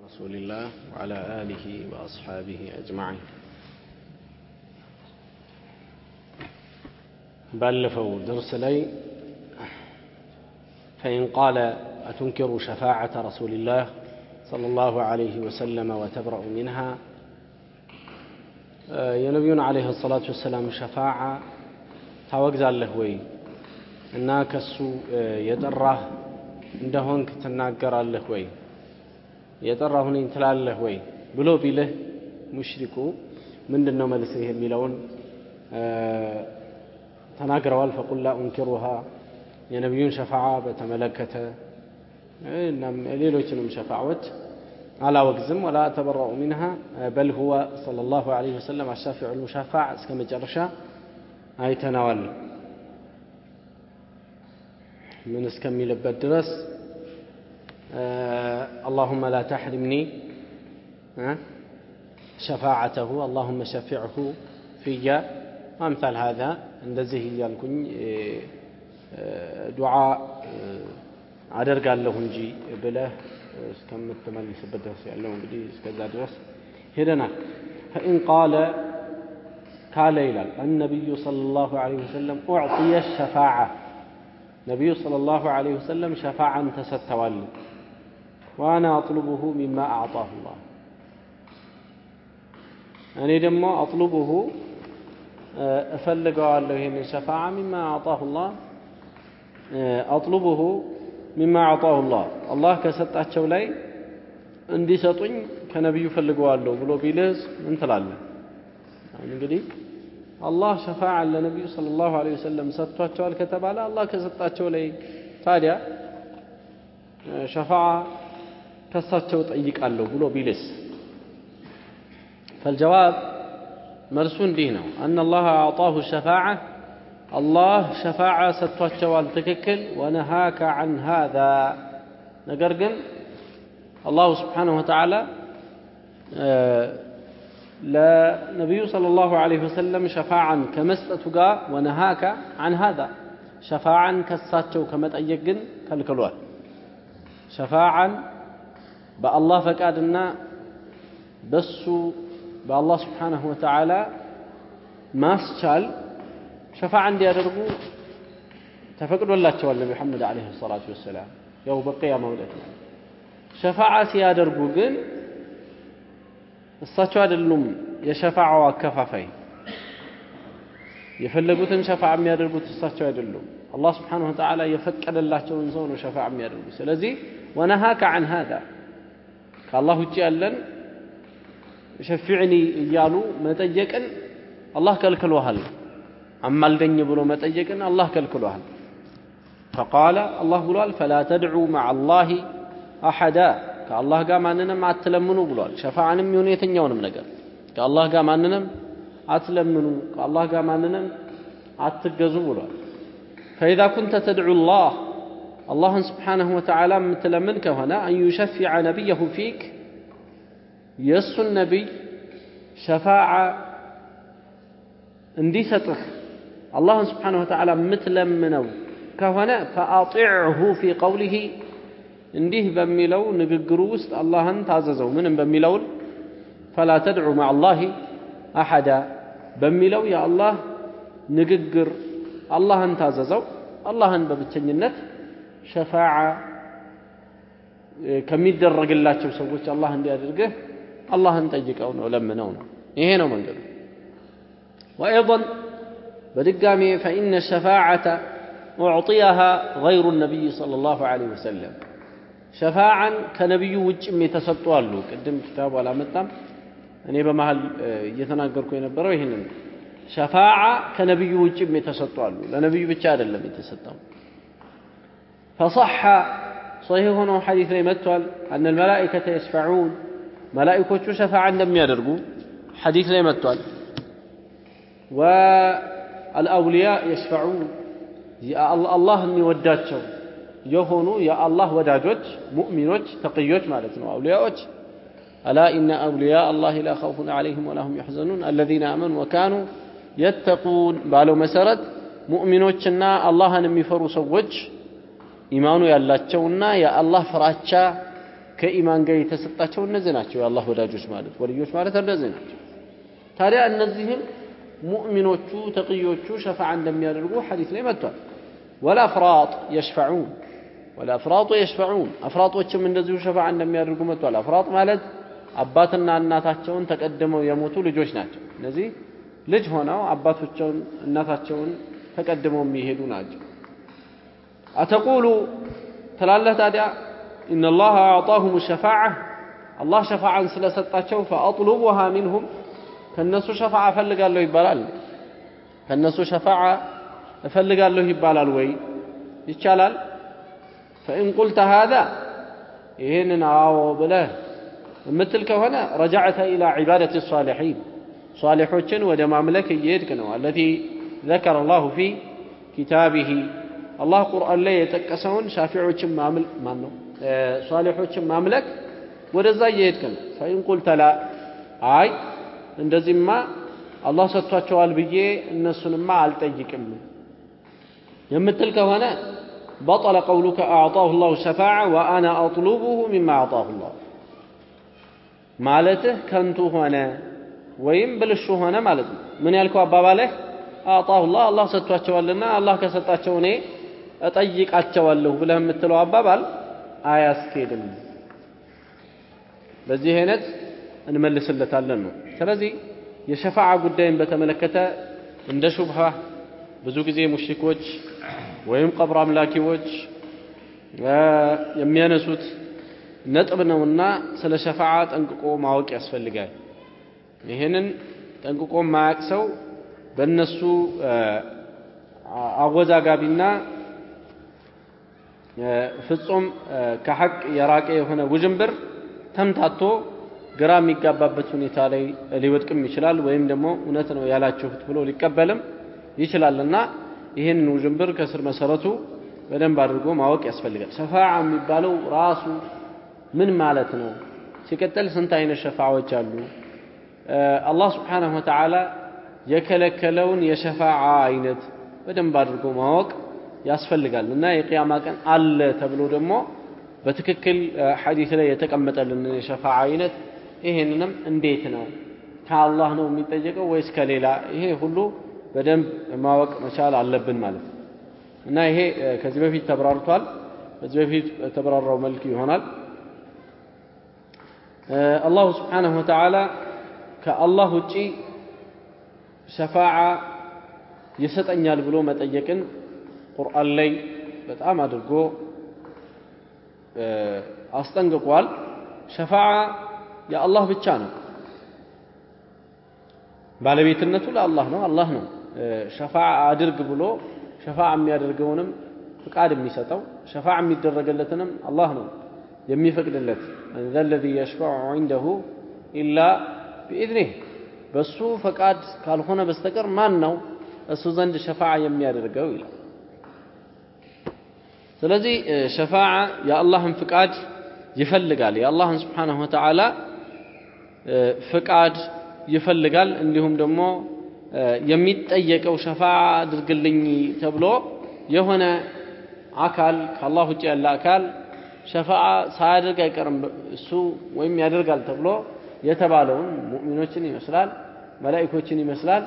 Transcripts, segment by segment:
رسول الله وعلى آله وأصحابه أجمعين ባለፈው درس ላይ فإن قال أتنكر شفاعة رسول الله صلى الله عليه وسلم وتبرأ منها የነቢዩን ዓለይሂ ሰላቱ ወሰላም ሸፋዓ ታወግዛለህ ወይ እና ከሱ የጠራህ እንደሆንክ ትናገራለህ ወይ የጠራሁ ነኝ ትላለህ ወይ ብሎ ቢልህ ሙሽሪኩ ምንድን ነው መልስህ የሚለውን ተናግረዋል። ፈቁል ላ ኡንኪሩሃ የነቢዩን ሸፋዓ በተመለከተ እናም ሌሎችንም ሸፋዓዎች አላወግዝም ወላ ተበረኡ ሚንሃ በል ሁወ ሰለላሁ ዐለይሂ ወሰለም አሻፊዑ ልሙሻፋዕ እስከ መጨረሻ አይተነዋል። ምን እስከሚልበት ድረስ اللهم لا تحرمني شفاعته اللهم شفعه في أمثال هذا እንደዚህ እያልኩኝ ዱዓ አደርጋለሁ እንጂ ብለህ እስከምትመልስበት ድረስ ያለው እንግዲህ እስከዛ ድረስ ሄደናል። ፈኢን ቃለ ካለ ይላል አነቢዩ ሰለላሁ ዐለይሂ ወሰለም ኡዕጢየ ሸፋዓ ነቢዩ ሰለላሁ ዐለይሂ ወሰለም ሸፋዓን ተሰጥተዋል። ዋና አጥሉቡሁ ሚማ አዕጣሁ ላህ እኔ ደግሞ አጥሉቡሁ እፈልገዋለሁ ይህንን ሸፋዓ ሚማ አዕጣሁ ላህ አጥሉቡሁ ሚማ አዕጣሁ ላህ አላህ ከሰጣቸው ላይ እንዲሰጡኝ ከነቢዩ ፈልገዋለሁ ብሎ ቢልህ ምን ትላለህ? እንግዲህ አላህ ሸፋዓን ለነቢዩ ሰለላሁ ዐለይሂ ወሰለም ሰጥቷቸዋል ከተባለ አላህ ከሰጣቸው ላይ ታዲያ ሸፋዓ ከሳቸው ጠይቃለሁ ብሎ ቢልስ ፈልጀዋብ መልሱ እንዲህ ነው አነ አላህ አዕጣሁ ሸፋዓ አላህ ሸፋዓ ሰጥቷቸዋል ትክክል ወነሃከ ዐን ሃዛ ነገር ግን አላሁ ስብሓነሁ ወተዓላ ለነቢዩ ሰለላሁ ዐለይሂ ወሰለም ሸፋዓን ከመስጠቱ ጋር ወነሃከ ዐን ሃዛ ሸፋዓን ከሳቸው ከመጠየቅ ግን ከልክሏል ሸፋዓን በአላህ ፈቃድና በሱ በአላህ ስብሓነሁ ወተዓላ ማስቻል ሸፋዓ እንዲያደርጉ ተፈቅዶላቸዋል ነቢ መሐመድ ዓለይሂ ሰላቱ ወሰላም ያው በቅያማ ዕለት ነው። ሸፋዓ ሲያደርጉ ግን እሳቸው አይደሉም የሸፋዓው አከፋፋይ። የፈለጉትን ሸፋዓ የሚያደርጉት እሳቸው አይደሉም። አላህ ስብሓነሁ ወተዓላ የፈቀደላቸውን ሰው ነው ሸፋዓ የሚያደርጉት። ስለዚህ ወነሃከ ዐን ሃዛ ከአላህ ውጭ ያለን ሸፊዕኒ እያሉ መጠየቅን አላህ ከልክሎሃል። አማልደኝ ብሎ መጠየቅን አላህ ከልክሎሃል። ፈቃለ አላህ ብሏል ፈላ ተድዑ መዓ አላሂ አሐዳ ከአላህ ጋር ማንንም አትለምኑ ብሏል። ሸፋዓንም ይሁን የትኛውንም ነገር ከአላህ ጋር ማንንም አትለምኑ፣ ከአላህ ጋር ማንንም አትገዙ ብሏል። ፈኢዛ ኩንተ ተድዑ ላህ አላህን ስብሓነሁ ወተዓላ የምትለምን ከሆነ አን ዩሸፊዐ ነቢየሁ ፊክ የእሱን ነቢይ ሸፋዓ እንዲሰጥህ አላህን ስብሓነሁ ወተዓላ የምትለምነው ከሆነ ፈአጢዕሁ ፊ ቀውሊሂ እንዲህ በሚለው ንግግሩ ውስጥ አላህን ታዘዘው። ምንም በሚለውን ፈላ ተድዑ መዓ አላሂ አሐዳ በሚለው የአላህ ንግግር አላህን ታዘዘው። አላህን በብቸኝነት شفاعة كميد الرجل لا تشوف الله عندي أرجعه الله انتجك أو لما نونا إيه هنا من قبل وأيضا بدقامي فإن الشفاعة أعطيها غير النبي صلى الله عليه وسلم شفاعا كنبي وجه متسطوا له قدم كتاب ولا متم أنا يبقى محل يتناقركم ينبروا هنا شفاعة كنبي وجه متسطوا له لنبي بتشار اللي متسطوا فصح صحيح هنا حديث ليمتول أن الملائكة يشفعون. ملائكة شفع عندما يدرقوا حديث ليمتول والأولياء يشفعون. يا الله أني وداتشو. يهونوا يا الله وداجوت مؤمنوت تقيوت مالتنا وأولياءوت ألا إن أولياء الله لا خوف عليهم ولا هم يحزنون. الذين آمنوا وكانوا يتقون. بالو مسرد مؤمنوتنا الله أني فروا سووتش ኢማኑ ያላቸውና የአላህ ፍራቻ ከኢማን ጋር የተሰጣቸው እነዚህ ናቸው። የአላህ ወዳጆች ማለት ወልዮች ማለት እነዚህ ናቸው። ታዲያ እነዚህም ሙእሚኖቹ ተቅዮቹ ሸፋዓ እንደሚያደርጉ ሐዲስ ላይ መጥቷል። ወልአፍራጥ የሽፈዑን ወልአፍራጡ የሽፈዑን። አፍራጦችም እንደዚሁ ሸፋዓ እንደሚያደርጉ መጥቷል። አፍራጥ ማለት አባትና እናታቸውን ተቀድመው የሞቱ ልጆች ናቸው። እነዚህ ልጅ ሆነው አባቶቸውን እናታቸውን ተቀድመው የሚሄዱ ናቸው أتقول تلالة تادع إن الله أعطاهم الشفاعة. الله شفاعة سلسطاتشو فأطلبها منهم. فالنس شفاعة فلقال له يبالال. فالنس شفاعة فلقال له يبالال وي. يتشالال. فإن قلت هذا إهننا نعاو بله مثل كهنا رجعت إلى عبادة الصالحين. صالحوشن ودمام لك يدكنوا التي ذكر الله في كتابه. አላህ ቁርአን ላይ የጠቀሰውን ሻፊዖችን ማምል ማን ነው ሷሊሖችን ማምለክ ወደዛ እየሄድክ ነው ፈኢን ቁልተ ላ አይ እንደዚህማ አላህ ሰጥቷቸዋል ብዬ እነሱንማ አልጠይቅም የምትል ከሆነ بطل قولك أعطاه الله الشفاعة وأنا أطلبه مما أعطاه الله ማለትህ ከንቱ ሆነ ወይም ብልሹ ሆነ ማለት ነው ምን ያልከው አባባልህ አጣሁ ላህ አላህ ሰጥቷቸዋልና አላህ ከሰጣቸው እኔ እጠይቃቸዋለሁ ብለህ የምትለው አባባል አያስኬድም። በዚህ አይነት እንመልስለታለን ነው። ስለዚህ የሸፋዓ ጉዳይን በተመለከተ እንደ ሹብሃ ብዙ ጊዜ ሙሽሪኮች ወይም ቀብር አምላኪዎች የሚያነሱት ነጥብ ነውና ስለ ሸፋዓ ጠንቅቆ ማወቅ ያስፈልጋል። ይህንን ጠንቅቆ ማያቅ ሰው በእነሱ አወዛጋቢና ፍጹም ከሐቅ የራቀ የሆነ ውዥንብር ተምታቶ ግራ የሚጋባበት ሁኔታ ላይ ሊወድቅም ይችላል ወይም ደግሞ እውነት ነው ያላችሁት ብሎ ሊቀበልም ይችላልና ይህንን ውዥንብር ከስር መሰረቱ በደንብ አድርጎ ማወቅ ያስፈልጋል። ሸፋዓ የሚባለው ራሱ ምን ማለት ነው? ሲቀጥል ስንት አይነት ሸፋዎች አሉ? አላህ ስብሓንሁ ወተዓላ የከለከለውን የሸፋዓ አይነት በደንብ አድርጎ ማወቅ ያስፈልጋል እና የቅያማ ቀን አለ ተብሎ ደግሞ በትክክል ሐዲስ ላይ የተቀመጠልን የሸፋዓ አይነት ይሄንንም እንዴት ነው? ከአላህ ነው የሚጠየቀው ወይስ ከሌላ? ይሄ ሁሉ በደንብ ማወቅ መቻል አለብን ማለት ነው። እና ይሄ ከዚህ በፊት ተብራርቷል። ከዚህ በፊት በተብራራው መልክ ይሆናል። አላሁ ስብሓንሁ ወተዓላ ከአላህ ውጪ ሸፋዓ ይሰጠኛል ብሎ መጠየቅን ቁርአን ላይ በጣም አድርጎ አስጠንቅቋል ሸፋዓ የአላህ ብቻ ነው ባለቤትነቱ ለአላህ ነው አላህ ነው ሸፋዓ አድርግ ብሎ ሸፋዓ የሚያደርገውንም ፍቃድ የሚሰጠው ሸፋዓ የሚደረግለትንም አላህ ነው የሚፈቅድለት መን ዘ ለዚ የሽፈዑ ዒንደሁ ኢላ ቢኢዝኒህ በሱ ፈቃድ ካልሆነ በስተቀር ማን ነው እሱ ዘንድ ሸፋዓ የሚያደርገው ይላል ስለዚህ ሸፋዓ የአላህን ፍቃድ ይፈልጋል። የአላህን ስብሓንሁ ወተዓላ ፍቃድ ይፈልጋል። እንዲሁም ደግሞ የሚጠየቀው ሸፋዓ አድርግልኝ ተብሎ የሆነ አካል ከአላህ ውጭ ያለ አካል ሸፋዓ ሳያደርግ አይቀርም። እሱ ወይም ያደርጋል ተብሎ የተባለውን ሙእሚኖችን ይመስላል መላኢኮችን ይመስላል።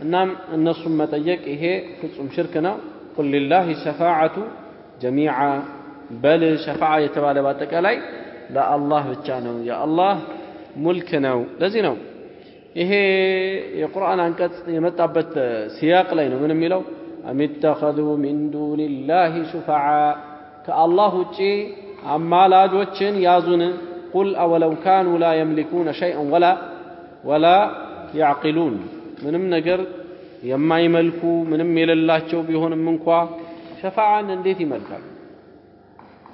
እናም እነሱን መጠየቅ ይሄ ፍጹም ሽርክ ነው። ቁል ሊላህ ሸፋዓቱ ጀሚዓ በል ሸፋዓ የተባለ በአጠቃላይ ለአላህ ብቻ ነው የአላህ ሙልክ ነው ለዚህ ነው ይሄ የቁርአን አንቀጽ የመጣበት ሲያቅ ላይ ነው ምን የሚለው አም ኢተኸዙ ሚን ዱንላህ ሹፈዓ ከአላህ ውጪ አማላጆችን ያዙን ቁል አወለው ካኑ ላ የምሊኩነ ሸይአን ወላ ወላ ያዕቂሉን ምንም ነገር የማይመልኩ ምንም የሌላቸው ቢሆንም እንኳ ሸፋዓን እንዴት ይመልካሉ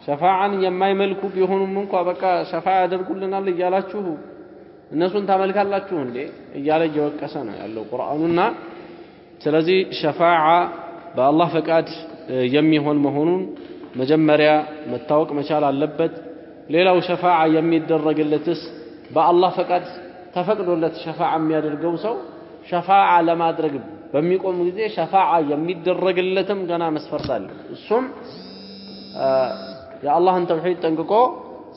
ሸፋዓን የማይመልኩ ቢሆኑም እንኳ በቃ ሸፋ ያደርጉልናል እያላችሁ እነሱን ታመልካላችሁ እንዴ እያለ እየወቀሰ ነው ያለው ቁርአኑና ስለዚህ ሸፋዓ በአላህ ፈቃድ የሚሆን መሆኑን መጀመሪያ መታወቅ መቻል አለበት ሌላው ሸፋዓ የሚደረግለትስ በአላህ ፈቃድ ተፈቅዶለት ሸፋዓ የሚያደርገው ሰው ሸፋዓ ለማድረግ በሚቆም ጊዜ ሸፋዓ የሚደረግለትም ገና መስፈርት አለ እሱም የአላህን ተውሒድ ጠንቅቆ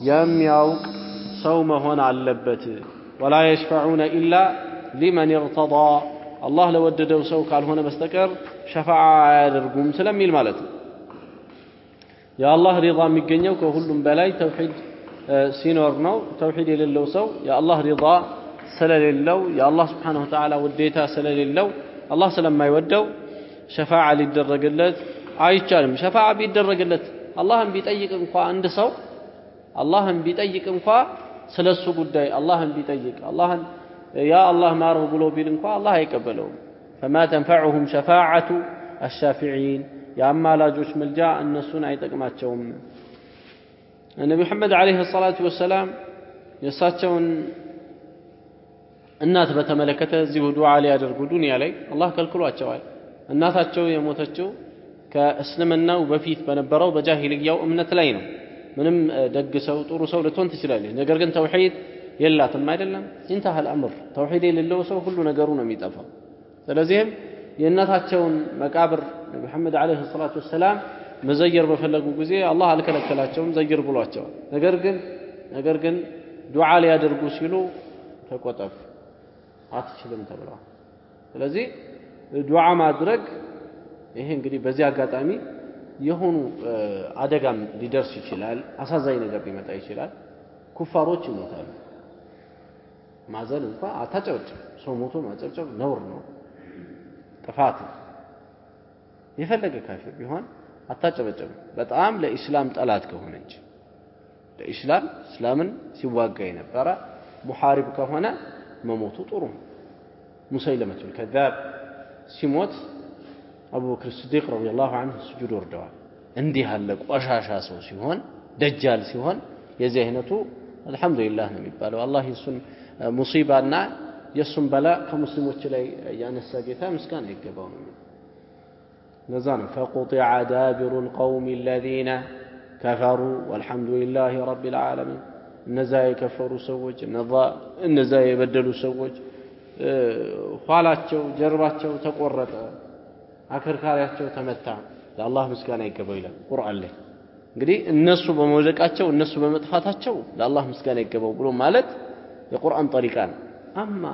የሚያውቅ ሰው መሆን አለበት። ወላ የሽፈዑነ ኢላ ሊመን እርተዳ አላህ ለወደደው ሰው ካልሆነ በስተቀር ሸፋዓ አያደርጉም ስለሚል ማለት ነው። የአላህ ሪዳ የሚገኘው ከሁሉም በላይ ተውሂድ ሲኖር ነው። ተውሂድ የሌለው ሰው የአላህ ሪዳ ስለሌለው የአላህ ስብሓነሁ ወተዓላ ውዴታ ስለሌለው አላህ ስለማይወደው ሸፋዓ ሊደረግለት አይቻልም። ሸፋዓ ቢደረግለት አላህን ቢጠይቅ እንኳ አንድ ሰው አላህን ቢጠይቅ እንኳ ስለ እሱ ጉዳይ አላህን ቢጠይቅ አላህን ያ አላህ ማረው ብሎ ቢል እንኳ አላህ አይቀበለውም። ፈማ ተንፈዑሁም ሸፋዓቱ አሻፊዒን የአማላጆች ምልጃ እነሱን አይጠቅማቸውም። ነቢ መሐመድ ዓለይሂ ሰላቱ ወሰላም የእሳቸውን እናት በተመለከተ እዚሁ ዱዓ ሊያደርጉ ዱንያ ላይ አላህ ከልክሏቸዋል። እናታቸው የሞተችው ከእስልምናው በፊት በነበረው በጃሂልያው እምነት ላይ ነው። ምንም ደግ ሰው ጥሩ ሰው ልትሆን ትችላለች። ነገር ግን ተውሂድ የላትም አይደለም። ኢንተሃል አምር ተውሂድ የሌለው ሰው ሁሉ ነገሩ ነው የሚጠፋው። ስለዚህም የእናታቸውን መቃብር ነቢ መሐመድ ዓለይሂ ሰላቱ ወሰላም መዘየር በፈለጉ ጊዜ አላህ አልከለከላቸውም፣ ዘይር ብሏቸዋል። ነገር ግን ነገር ግን ዱዓ ሊያደርጉ ሲሉ ተቆጠብ አትችልም ተብለዋል። ስለዚህ ዱዓ ማድረግ ይሄ እንግዲህ በዚህ አጋጣሚ የሆኑ አደጋም ሊደርስ ይችላል። አሳዛኝ ነገር ሊመጣ ይችላል። ኩፋሮች ይሞታሉ። ማዘን እንኳ አታጨብጭብ። ሰው ሞቶ ማጨብጨብ ነውር ነው፣ ጥፋት ነው። የፈለገ ካፊር ቢሆን አታጨበጭብ። በጣም ለኢስላም ጠላት ከሆነ እንጂ ለኢስላም እስላምን ሲዋጋ የነበረ ሙሐሪብ ከሆነ መሞቱ ጥሩ ነው። ሙሰይለመቱል ከዛብ ሲሞት አቡበክር ስዲቅ ረዲየላሁ ዐንሁ ስጁድ ወርደዋል። እንዲህ ያለ ቆሻሻ ሰው ሲሆን ደጃል ሲሆን የዚህ አይነቱ አልሐምዱሊላህ ነው የሚባለው። አላህ የሱን ሙሲባና የእሱን በላ ከሙስሊሞች ላይ ያነሳ ጌታ ምስጋና ይገባው ነው። ለዛ ነው ፈቁጢዐ ዳቢሩ ልቀውሚ አለዚነ ከፈሩ ወልሐምዱሊላህ ረቢል ዓለሚን። እነዛ የከፈሩ ሰዎች እነዛ የበደሉ ሰዎች ኋላቸው ጀርባቸው ተቆረጠ፣ አከርካሪያቸው ተመታ። ለአላህ ምስጋና ይገባው ይላል ቁርአን ላይ። እንግዲህ እነሱ በመውደቃቸው እነሱ በመጥፋታቸው ለአላህ ምስጋና ይገባው ብሎ ማለት የቁርአን ጠሪቃ ነው። አማ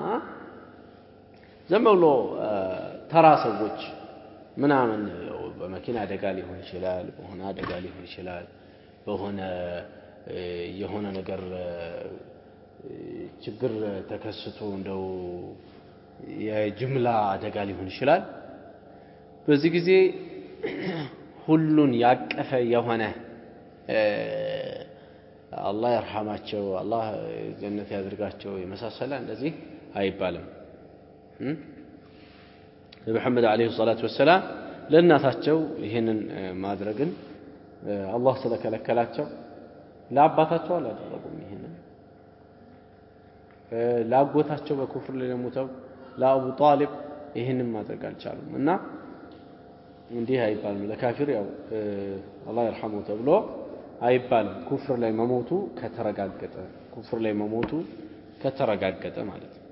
ዝም ብሎ ተራ ሰዎች ምናምን በመኪና አደጋ ሊሆን ይችላል፣ በሆነ አደጋ ሊሆን ይችላል፣ በሆነ የሆነ ነገር ችግር ተከስቶ እንደው የጅምላ አደጋ ሊሆን ይችላል። በዚህ ጊዜ ሁሉን ያቀፈ የሆነ አላህ ይርሐማቸው፣ አላህ ጀነት ያድርጋቸው የመሳሰለ እንደዚህ አይባልም። ነቢ ዓለይሂ ሰላቱ ወሰላም ለእናታቸው ይህንን ማድረግን አላህ ስለከለከላቸው ለአባታቸው አላደረጉም። ይህንን ለአጎታቸው በኩፍር ላይ ለሞተው ለአቡ ጣሊብ ይህንን ማድረግ አልቻሉም እና እንዲህ አይባልም። ለካፊር ያው አላህ ይርሐመው ተብሎ አይባልም። ኩፍር ላይ መሞቱ ከተረጋገጠ ኩፍር ላይ መሞቱ ከተረጋገጠ ማለት ነው።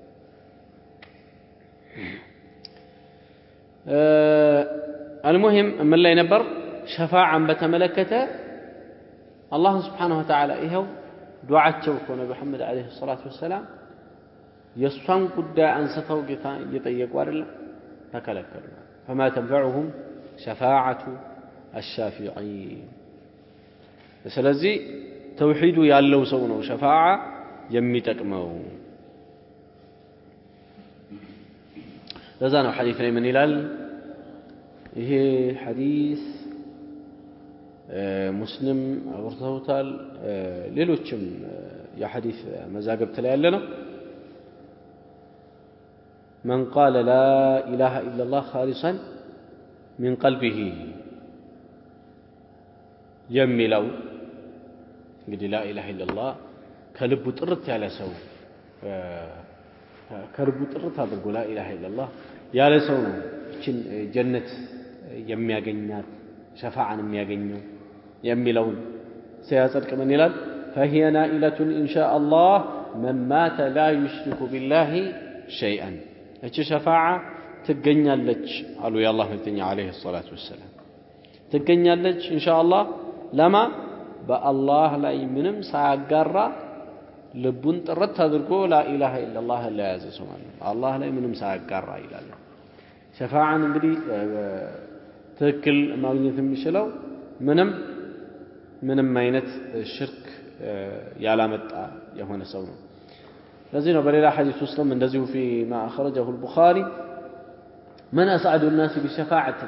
አልሙሂም ምን ላይ ነበር? ሸፋዓን በተመለከተ አላህን ስብሓነሁ ወተዓላ ይኸው ዱዓቸው እኮ ነቢ መሐመድ ዓለይሂ ሰላቱ ወሰላም የእሷን ጉዳይ አንስተው ጌታ እየጠየቁ አይደለም፣ ተከለከሉ። ፈማ ተንፈዑሁም ሸፋዓቱ አሻፊዒን። ስለዚህ ተውሒዱ ያለው ሰው ነው ሸፋዓ የሚጠቅመው። ለዛ ነው ሐዲስ ላይ ምን ይላል? ይሄ ሐዲስ ሙስሊም አውርተውታል። ሌሎችም የሐዲስ መዛገብት ላይ ያለ ነው። መን ቃለ ላ ኢላሃ ኢለላህ ኻሊሰን ሚን ቀልቢሂ የሚለው እንግዲህ ላ ኢላሃ ኢለላህ ከልቡ ጥርት ያለ ሰው ከልቡ ጥርት አድርጎ ላ ኢላሃ ኢለላህ ያለ ሰው ነው ይችን ጀነት የሚያገኛት ሸፋዓን የሚያገኘው የሚለውን ሲያጸድቅ ምን ይላል? ፈሂየ ናኢለቱን ኢንሻ አላህ መን ማተ ላ ዩሽሪኩ ቢላሂ ሸይአን። እቺ ሸፋዓ ትገኛለች አሉ የአላህ መልክተኛ ዓለይሂ ሰላቱ ወሰላም። ትገኛለች ኢንሻ አላህ ለማ በአላህ ላይ ምንም ሳያጋራ ልቡን ጥርት አድርጎ ላኢላሃ ኢለላህ ለያዘ ሰው ማለት ነው። አላህ ላይ ምንም ሳያጋራ ይላል። ሸፋዓን እንግዲህ ትክክል ማግኘት የሚችለው ምንም ምንም አይነት ሽርክ ያላመጣ የሆነ ሰው ነው። ለዚህ ነው በሌላ ሐዲስ ውስጥም እንደዚሁ ፊማ አኽረጀሁ አልቡኻሪ መን አስዓዱ ናሲ ቢሸፋዓቲ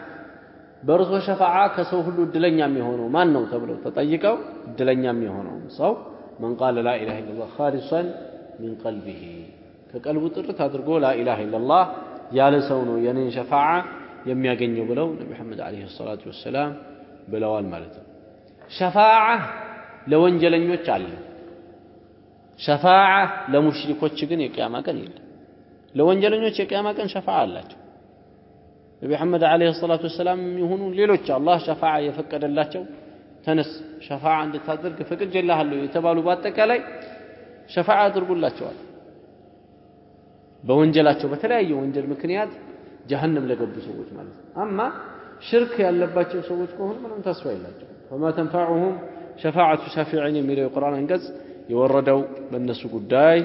በእርሶ ሸፋዓ ከሰው ሁሉ እድለኛ የሚሆነው ማን ነው ተብለው ተጠይቀው እድለኛ የሚሆነው ሰው መን ቃለ ላኢላሃ ኢለላህ ኻሊሰን ሚን ቀልቢሂ ከቀልቡ ጥርት አድርጎ ላኢላሃ ኢለላህ ያለ ሰው ነው የኔን ሸፋዓ የሚያገኘው ብለው ነቢ መሐመድ ዓለይሂ ሰላቱ ወሰላም ብለዋል ማለት ነው። ሸፋዓ ለወንጀለኞች አለ። ሸፋዓ ለሙሽሪኮች ግን የቅያማ ቀን የለም። ለወንጀለኞች የቅያማ ቀን ሸፋዓ አላቸው። ነቢ መሐመድ ዓለይሂ ሰላቱ ወሰላም ይሁኑ ሌሎች አላህ ሸፋዓ የፈቀደላቸው ተነስ ሸፋዓ እንድታደርግ ፈቅጄልሃለሁ የተባሉ በአጠቃላይ ሸፋዓ አድርጉላቸዋል። በወንጀላቸው በተለያየ ወንጀል ምክንያት ጀሀነም ለገቡ ሰዎች ማለት ነው። አማ ሽርክ ያለባቸው ሰዎች ከሆኑ ምንም ተስፋ የላቸው። ፈማ ተንፈዑሁም ሸፋዓቱ ሻፊዒን የሚለው የቁርአን አንቀጽ የወረደው በእነሱ ጉዳይ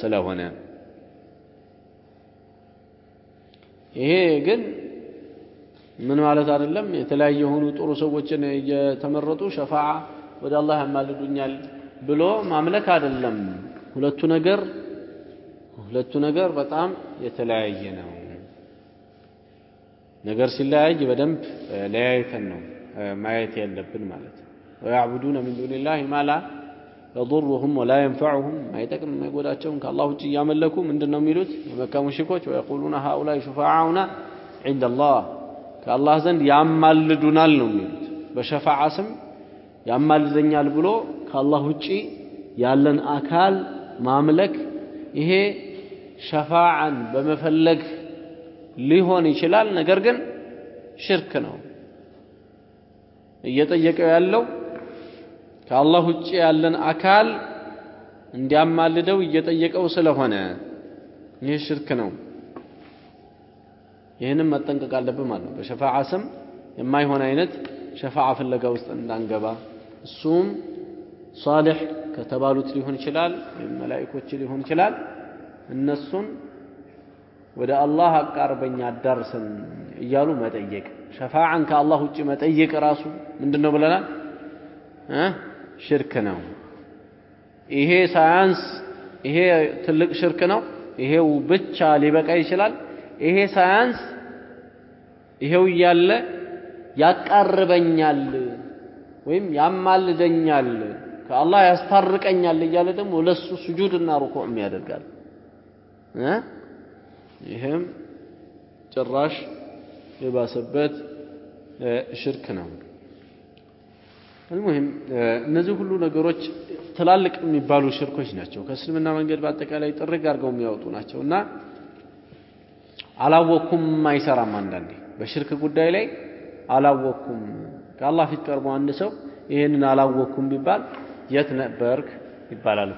ስለሆነ ይሄ ግን ምን ማለት አይደለም። የተለያየ የሆኑ ጥሩ ሰዎችን እየተመረጡ ሸፋዓ ወደ አላህ ያማልዱኛል ብሎ ማምለክ አይደለም። ሁለቱ ነገር ሁለቱ ነገር በጣም የተለያየ ነው። ነገር ሲለያይ በደንብ ለያይተን ነው ማየት ያለብን ማለት ነው። ወያዕቡዱነ ሚን ዱኒላሂ ማ ላ የضሩሁም ወላ የንፈዑሁም ማይጠቅም የማይጎዳቸውን ከአላህ ውጭ እያመለኩ ምንድን ነው የሚሉት የመካ ሙሽሪኮች ወየቁሉነ ሃኡላይ ሹፋዓኡና ዒንደላህ ከአላህ ዘንድ ያማልዱናል ነው የሚሉት። በሸፋዓ ስም ያማልደኛል ብሎ ከአላህ ውጪ ያለን አካል ማምለክ ይሄ ሸፋዓን በመፈለግ ሊሆን ይችላል። ነገር ግን ሽርክ ነው። እየጠየቀው ያለው ከአላህ ውጭ ያለን አካል እንዲያማልደው እየጠየቀው ስለሆነ ይህ ሽርክ ነው። ይህንም መጠንቀቅ አለብን ማለት ነው። በሸፋዓ ስም የማይሆን አይነት ሸፋዓ ፍለጋ ውስጥ እንዳንገባ እሱም ሷሊሕ ከተባሉት ሊሆን ይችላል፣ ወይም መላኢኮች ሊሆን ይችላል። እነሱን ወደ አላህ አቃርበኝ አዳርሰን እያሉ መጠየቅ ሸፋዓን ከአላህ ውጭ መጠየቅ ራሱ ምንድን ነው ብለናል? ሽርክ ነው። ይሄ ሳያንስ ይሄ ትልቅ ሽርክ ነው። ይሄው ብቻ ሊበቃ ይችላል። ይሄ ሳያንስ ይሄው እያለ ያቃርበኛል ወይም ያማልደኛል ከአላህ ያስታርቀኛል እያለ ደግሞ ለሱ ስጁድና ሩኩዕም ያደርጋል። ይህም ጭራሽ የባሰበት ሽርክ ነው። አልሙሂም እነዚህ ሁሉ ነገሮች ትላልቅ የሚባሉ ሽርኮች ናቸው። ከእስልምና መንገድ በአጠቃላይ ጥርግ አድርገው የሚያወጡ ናቸው እና አላወቅኩም አይሰራም። አንዳንዴ በሽርክ ጉዳይ ላይ አላወቅኩም ከአላህ ፊት ቀርቦ አንድ ሰው ይህንን አላወቅኩም ቢባል የት ነበርክ ይባላል።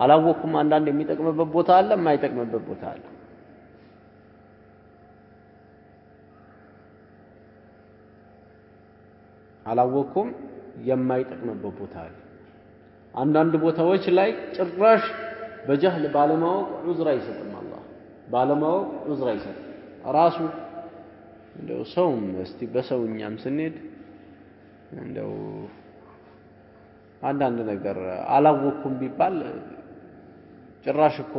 አላወቅኩም አንዳንድ የሚጠቅምበት ቦታ አለ፣ የማይጠቅምበት ቦታ አለ። አላወቅኩም የማይጠቅምበት ቦታ አለ። አንዳንድ ቦታዎች ላይ ጭራሽ በጀህል ባለማወቅ ዑዝር አይሰጥም። አላህ ባለማወቅ ዑዝር አይሰጥም። ራሱ እንደው ሰውም እስቲ በሰውኛም ስንሄድ እንደው አንዳንድ ነገር አላወቅኩም ቢባል ጭራሽ እኮ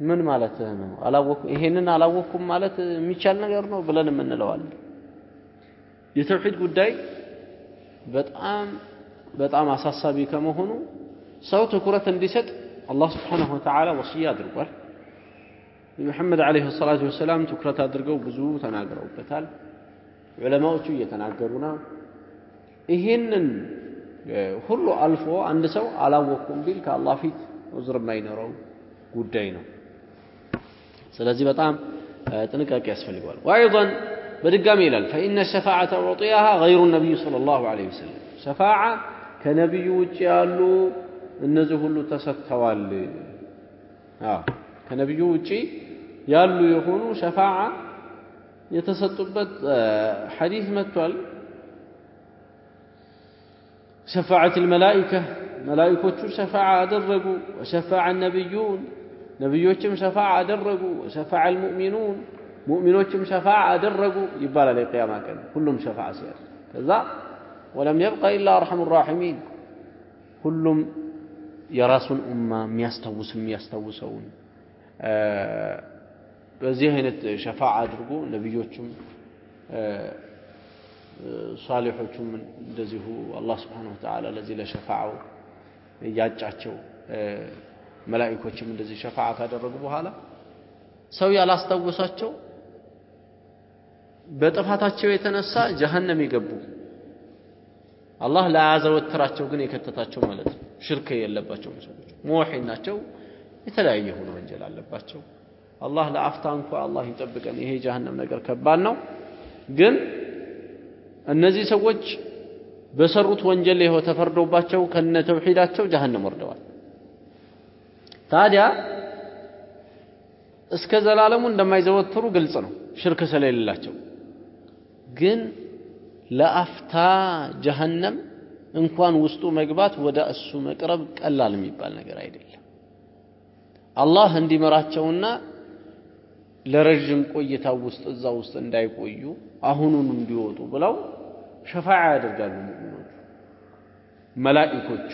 ምን ማለትህ ነው? አላወቅኩም ይሄንን አላወቅኩም ማለት የሚቻል ነገር ነው ብለን የምንለዋለን። يتوحيد قداي بطعم بطعم أساسا بيك مهنو صوت كرة ديست الله سبحانه وتعالى وصي أدرقر محمد عليه الصلاة والسلام تكرة أدرقو بزو تناقر وبتال علماء تو يتناقرون إهنن ሁሉ አልፎ አንድ ሰው አላወቅኩም ቢል ከአላ ፊት ዑዝር የማይኖረው ጉዳይ ነው። ስለዚህ በጣም ጥንቃቄ ያስፈልገዋል። ወአይዘን በድጋሚ ይላል ፈኢነ ሸፋዓተ ዑጢያሃ ገይሩ ነቢዩ ሰለላሁ ዐለይሂ ወሰለም ሸፋዓ ከነቢዩ ውጭ ያሉ እነዚህ ሁሉ ተሰጥተዋል። ከነቢዩ ውጪ ያሉ የሆኑ ሸፋዓ የተሰጡበት ሐዲስ መጥቷል። ሸፋዓት ልመላኢካ መላኢኮቹ ሸፋዓ አደረጉ ወሸፋዓ ነቢዩን ነቢዮችም ሸፋዓ አደረጉ ወሸፋዓ ልሙእሚኑን ሙእሚኖችም ሸፋዓ አደረጉ ይባላል የቅያማ ቀን ሁሉም ሸፋዓ ሲያደርግ ከዛ ወለም የብቀ ኢላ አርሐሙ ራሒሚን ሁሉም የራሱን ኡማ የሚያስታውስ የሚያስታውሰውን በዚህ አይነት ሸፋዓ አድርጎ ነቢዮቹም ሷሊሖቹም እንደዚሁ አላህ ስብሓነሁ ወተዓላ ለዚህ ለሸፋዓው እያጫቸው መላኢኮችም እንደዚህ ሸፋዓ ካደረጉ በኋላ ሰው ያላስታወሳቸው በጥፋታቸው የተነሳ ጀሀነም የገቡ አላህ ላያዘወትራቸው ግን የከተታቸው ማለት ነው። ሽርክ የለባቸውም ሰዎች ሙወሒድ ናቸው። የተለያየ የሆነ ወንጀል አለባቸው። አላህ ለአፍታ እንኳ አላህ ይጠብቀን። ይሄ ጀሀነም ነገር ከባድ ነው። ግን እነዚህ ሰዎች በሰሩት ወንጀል ይኸው ተፈርዶባቸው ከነ ተውሂዳቸው ጀሀነም ወርደዋል። ታዲያ እስከ ዘላለሙ እንደማይዘወትሩ ግልጽ ነው፣ ሽርክ ስለሌላቸው። ግን ለአፍታ ጀሀነም እንኳን ውስጡ መግባት ወደ እሱ መቅረብ ቀላል የሚባል ነገር አይደለም። አላህ እንዲመራቸውና ለረዥም ቆይታ ውስጥ እዛ ውስጥ እንዳይቆዩ አሁኑን እንዲወጡ ብለው ሸፋዓ ያደርጋሉ ሙእሚኖቹ፣ መላኢኮቹ፣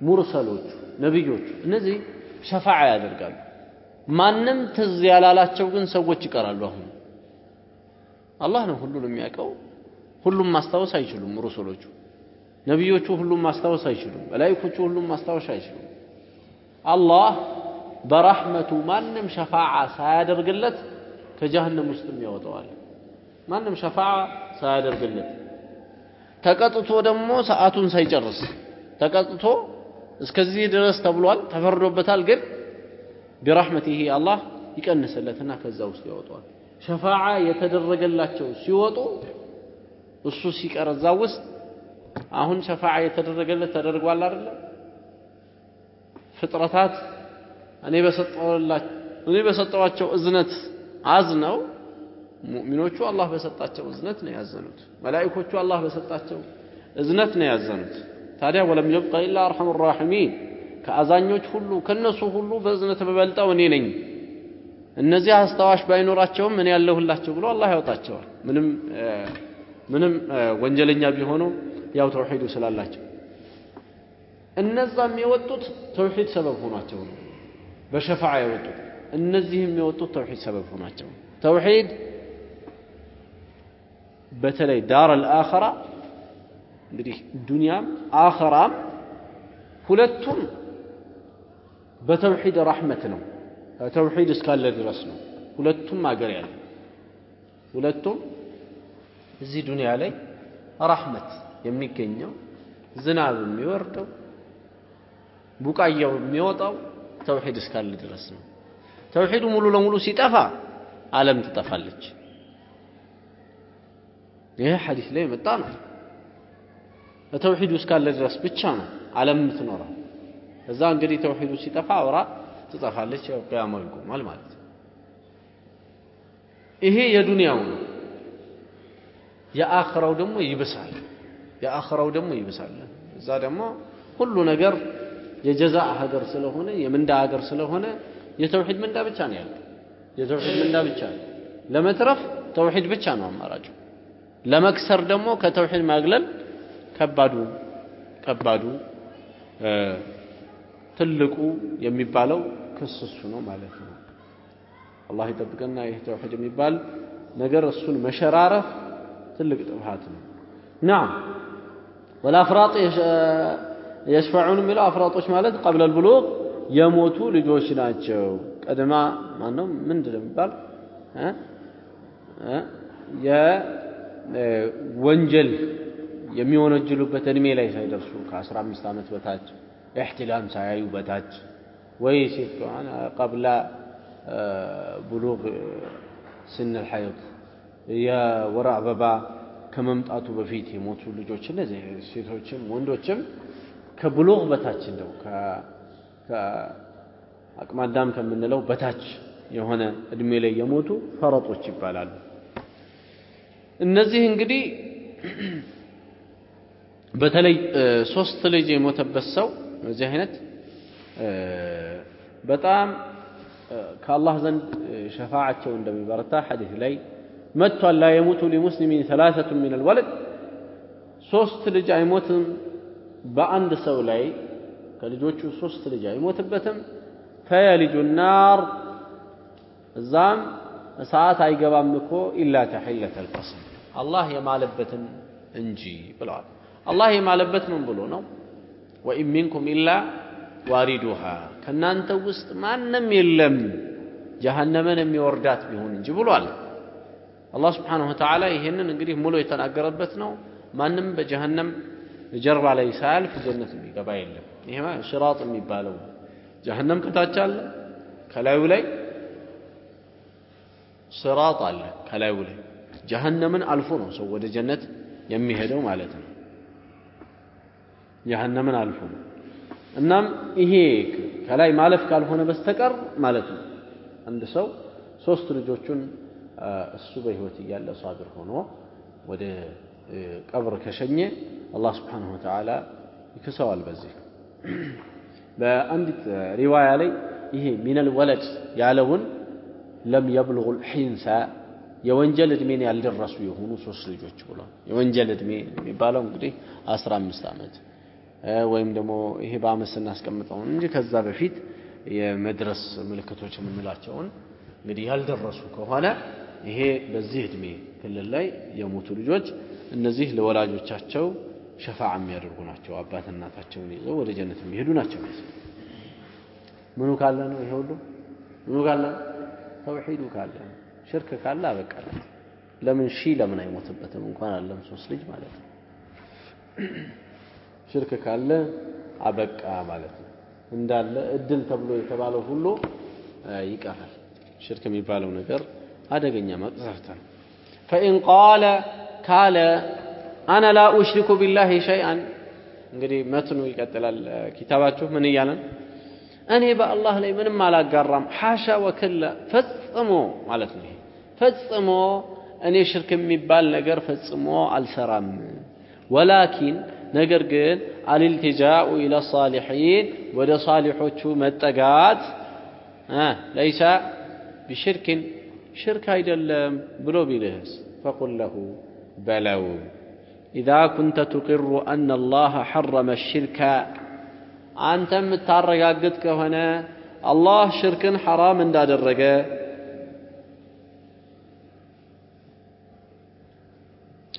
ሙርሰሎቹ፣ ነቢዮቹ እነዚህ ሸፋዓ ያደርጋሉ። ማንም ትዝ ያላላቸው ግን ሰዎች ይቀራሉ። አሁን አላህ ነው ሁሉን የሚያውቀው። ሁሉም ማስታወስ አይችሉም። ሩሱሎቹ ነቢዮቹ ሁሉም ማስታወስ አይችሉም። መላኢኮቹ ሁሉም ማስታወስ አይችሉም። አላህ በራህመቱ ማንም ሸፋዓ ሳያደርግለት ከጀሃነም ውስጥም ያወጣዋል። ማንም ሸፋዓ ሳያደርግለት ተቀጥቶ ደግሞ ሰዓቱን ሳይጨርስ ተቀጥቶ እስከዚህ ድረስ ተብሏል፣ ተፈርዶበታል። ግን ቢራህመቲሂ አላህ ይቀንስለትና ከዛ ውስጥ ያወጣዋል። ሸፋዓ የተደረገላቸው ሲወጡ እሱ ሲቀር እዛ ውስጥ አሁን ሸፋዓ የተደረገለት ተደርጓል አይደለ? ፍጥረታት እኔ እኔ በሰጠዋቸው እዝነት አዝነው ሙእሚኖቹ አላህ በሰጣቸው እዝነት ነው ያዘኑት። መላኢኮቹ አላህ በሰጣቸው እዝነት ነው ያዘኑት። ታዲያ ወለም የብቀ ኢላ አርሐሙ ራሒሚን ከአዛኞች ሁሉ ከነሱ ሁሉ በእዝነት በበልጠው እኔ ነኝ። እነዚህ አስታዋሽ ባይኖራቸውም እኔ ያለሁላቸው ብሎ አላህ ያወጣቸዋል። ምንም ምንም ወንጀለኛ ቢሆኑ ያው ተውሂዱ ስላላቸው እነዛም የወጡት ተውሂድ ሰበብ ሆኗቸው ነው። በሸፋዓ የወጡት እነዚህም የወጡት ተውሂድ ሰበብ ሆኗቸው ተውሂድ በተለይ ዳር አልአኸራ እንግዲህ ዱንያም አኸራም ሁለቱም በተውሂድ ረሕመት ነው። ተውሂድ እስካለ ድረስ ነው ሁለቱም አገር ያለ ሁለቱም እዚህ ዱንያ ላይ ረሕመት የሚገኘው ዝናብ የሚወርደው ቡቃያው የሚወጣው ተውሂድ እስካለ ድረስ ነው። ተውሂዱ ሙሉ ለሙሉ ሲጠፋ ዓለም ትጠፋለች። ይህ ሐዲስ ላይ የመጣ ነው። በተውሂዱ እስካለ ድረስ ብቻ ነው ዓለም የምትኖረው። እዛ እንግዲህ ተውሂዱ ሲጠፋ አውራ ትጠፋለች፣ ያው ቅያማው ይቆማል ማለት ነው። ይሄ የዱንያው ነው። የአኽራው ደግሞ ይብሳል። የአኽራው ደግሞ ይብሳል። እዛ ደግሞ ሁሉ ነገር የጀዛ ሀገር ስለሆነ የምንዳ ሀገር ስለሆነ የተውሂድ ምንዳ ብቻ ነው ያለው። የተውሂድ ምንዳ ብቻ ነው። ለመትረፍ ተውሂድ ብቻ ነው አማራጩ። ለመክሰር ደግሞ ከተውሂድ ማግለል ከባዱ ከባዱ ትልቁ የሚባለው ክስ እሱ ነው ማለት ነው። አላህ ይጠብቀና። ይህ ተውሂድ የሚባል ነገር እሱን መሸራረፍ ትልቅ ጥፋት ነው። ናም ወልአፍራጥ የሽፈዑን የሚለው አፍራጦች ማለት ቀብለል ብሉግ የሞቱ ልጆች ናቸው። ቀድማ ማነው ምንድን ነው የሚባል የወንጀል የሚወነጅሉበት እድሜ ላይ ሳይደርሱ ከአስራ አምስት ዓመት በታች እሕትላም ሳያዩ በታች ወይ ሴት ከሆነ ቀብላ ብሉግ ስንል ሐይድ የወር አበባ ከመምጣቱ በፊት የሞቱ ልጆች እነዚህ ሴቶችም ወንዶችም ከብሉግ በታች እንደው ከአቅመ አዳም ከምንለው በታች የሆነ እድሜ ላይ የሞቱ ፈረጦች ይባላሉ። እነዚህ እንግዲህ በተለይ ሶስት ልጅ የሞተበት ሰው በዚህ አይነት በጣም ከአላህ ዘንድ ሸፋዓቸው እንደሚበረታ ሐዲስ ላይ መጥቷል። ላ የሙቱ ሊሙስሊሚን ሰላሰቱ ሚን አልወለድ ሶስት ልጅ አይሞትም በአንድ ሰው ላይ ከልጆቹ ሶስት ልጅ አይሞትበትም። ፈየልጁ ናር እዛም እሳት አይገባም እኮ ኢላ ተሒለት አልቀስም አላህ የማለበትን እንጂ ብለዋል። አላህ የማለበት ምን ብሎ ነው? ወኢን ሚንኩም ኢላ ዋሪዱሃ ከእናንተ ውስጥ ማንም የለም ጀሃነምን የሚወርዳት ቢሆን እንጂ ብሏል። አላህ ስብሓነሁ ወተዓላ ይህንን እንግዲህ ሙሉ የተናገረበት ነው። ማንም በጀሃነም ጀርባ ላይ ሳያልፍ ጀነት የሚገባ የለም። ይሄ ሽራጥ የሚባለው ጀሃነም ከታች አለ፣ ከላዩ ላይ ስራጥ አለ። ከላዩ ላይ ጀሃነምን አልፎ ነው ሰው ወደ ጀነት የሚሄደው ማለት ነው። ጀሃነምን አልፎ ነው። እናም ይሄ ከላይ ማለፍ ካልሆነ በስተቀር ማለት ነው አንድ ሰው ሶስት ልጆቹን እሱ በህይወት እያለ ሳብር ሆኖ ወደ ቀብር ከሸኘ አላህ ስብሓንሁ ወተዓላ ይክሰዋል። በዚህ በአንዲት ሪዋያ ላይ ይሄ ሚነል ወለድ ያለውን ለም የብልጉል ሒንሳ የወንጀል ዕድሜን ያልደረሱ የሆኑ ሶስት ልጆች ብሏል። የወንጀል ዕድሜ የሚባለው እንግዲህ አስራ አምስት ዓመት ወይም ደግሞ ይሄ በአመት ስናስቀምጠውን እንጂ ከዛ በፊት የመድረስ ምልክቶች የምንላቸውን እንግዲህ ያልደረሱ ከሆነ ይሄ በዚህ እድሜ ክልል ላይ የሞቱ ልጆች እነዚህ ለወላጆቻቸው ሸፋዓ የሚያደርጉ ናቸው። አባት እናታቸውን ይዘው ወደ ጀነት የሚሄዱ ናቸው። ምኑ ካለ ነው ይሄ ሁሉ? ምኑ ካለ? ተውሂዱ ካለ ሽርክ ካለ አበቃለት። ለምን ሺህ ለምን አይሞትበትም? እንኳን አለም ሶስት ልጅ ማለት ነው። ሽርክ ካለ አበቃ ማለት ነው። እንዳለ እድል ተብሎ የተባለው ሁሉ ይቀራል። ሽርክ የሚባለው ነገር አደገኛ መቅሰፍት ነው። ፈኢን ቃለ ካለ አነ ላ ኡሽሪኩ ቢላሂ ሸይአን እንግዲህ መትኑ ይቀጥላል ኪታባችሁ ምን እያለን እኔ በአላህ ላይ ምንም አላጋራም ሓሻ ወክለ ፈጽሞ ማለት ነው ፈጽሞ እኔ ሽርክ የሚባል ነገር ፈጽሞ አልሰራም ወላኪን نجر جن الالتجاء إلى الصالحين ود صالحوتشو متقات آه ليس بشرك شرك هيدا بلو بلهس فقل له بلو إذا كنت تقر أن الله حرم الشرك أنت متعرق قدك هنا الله شرك حرام من داد الرقى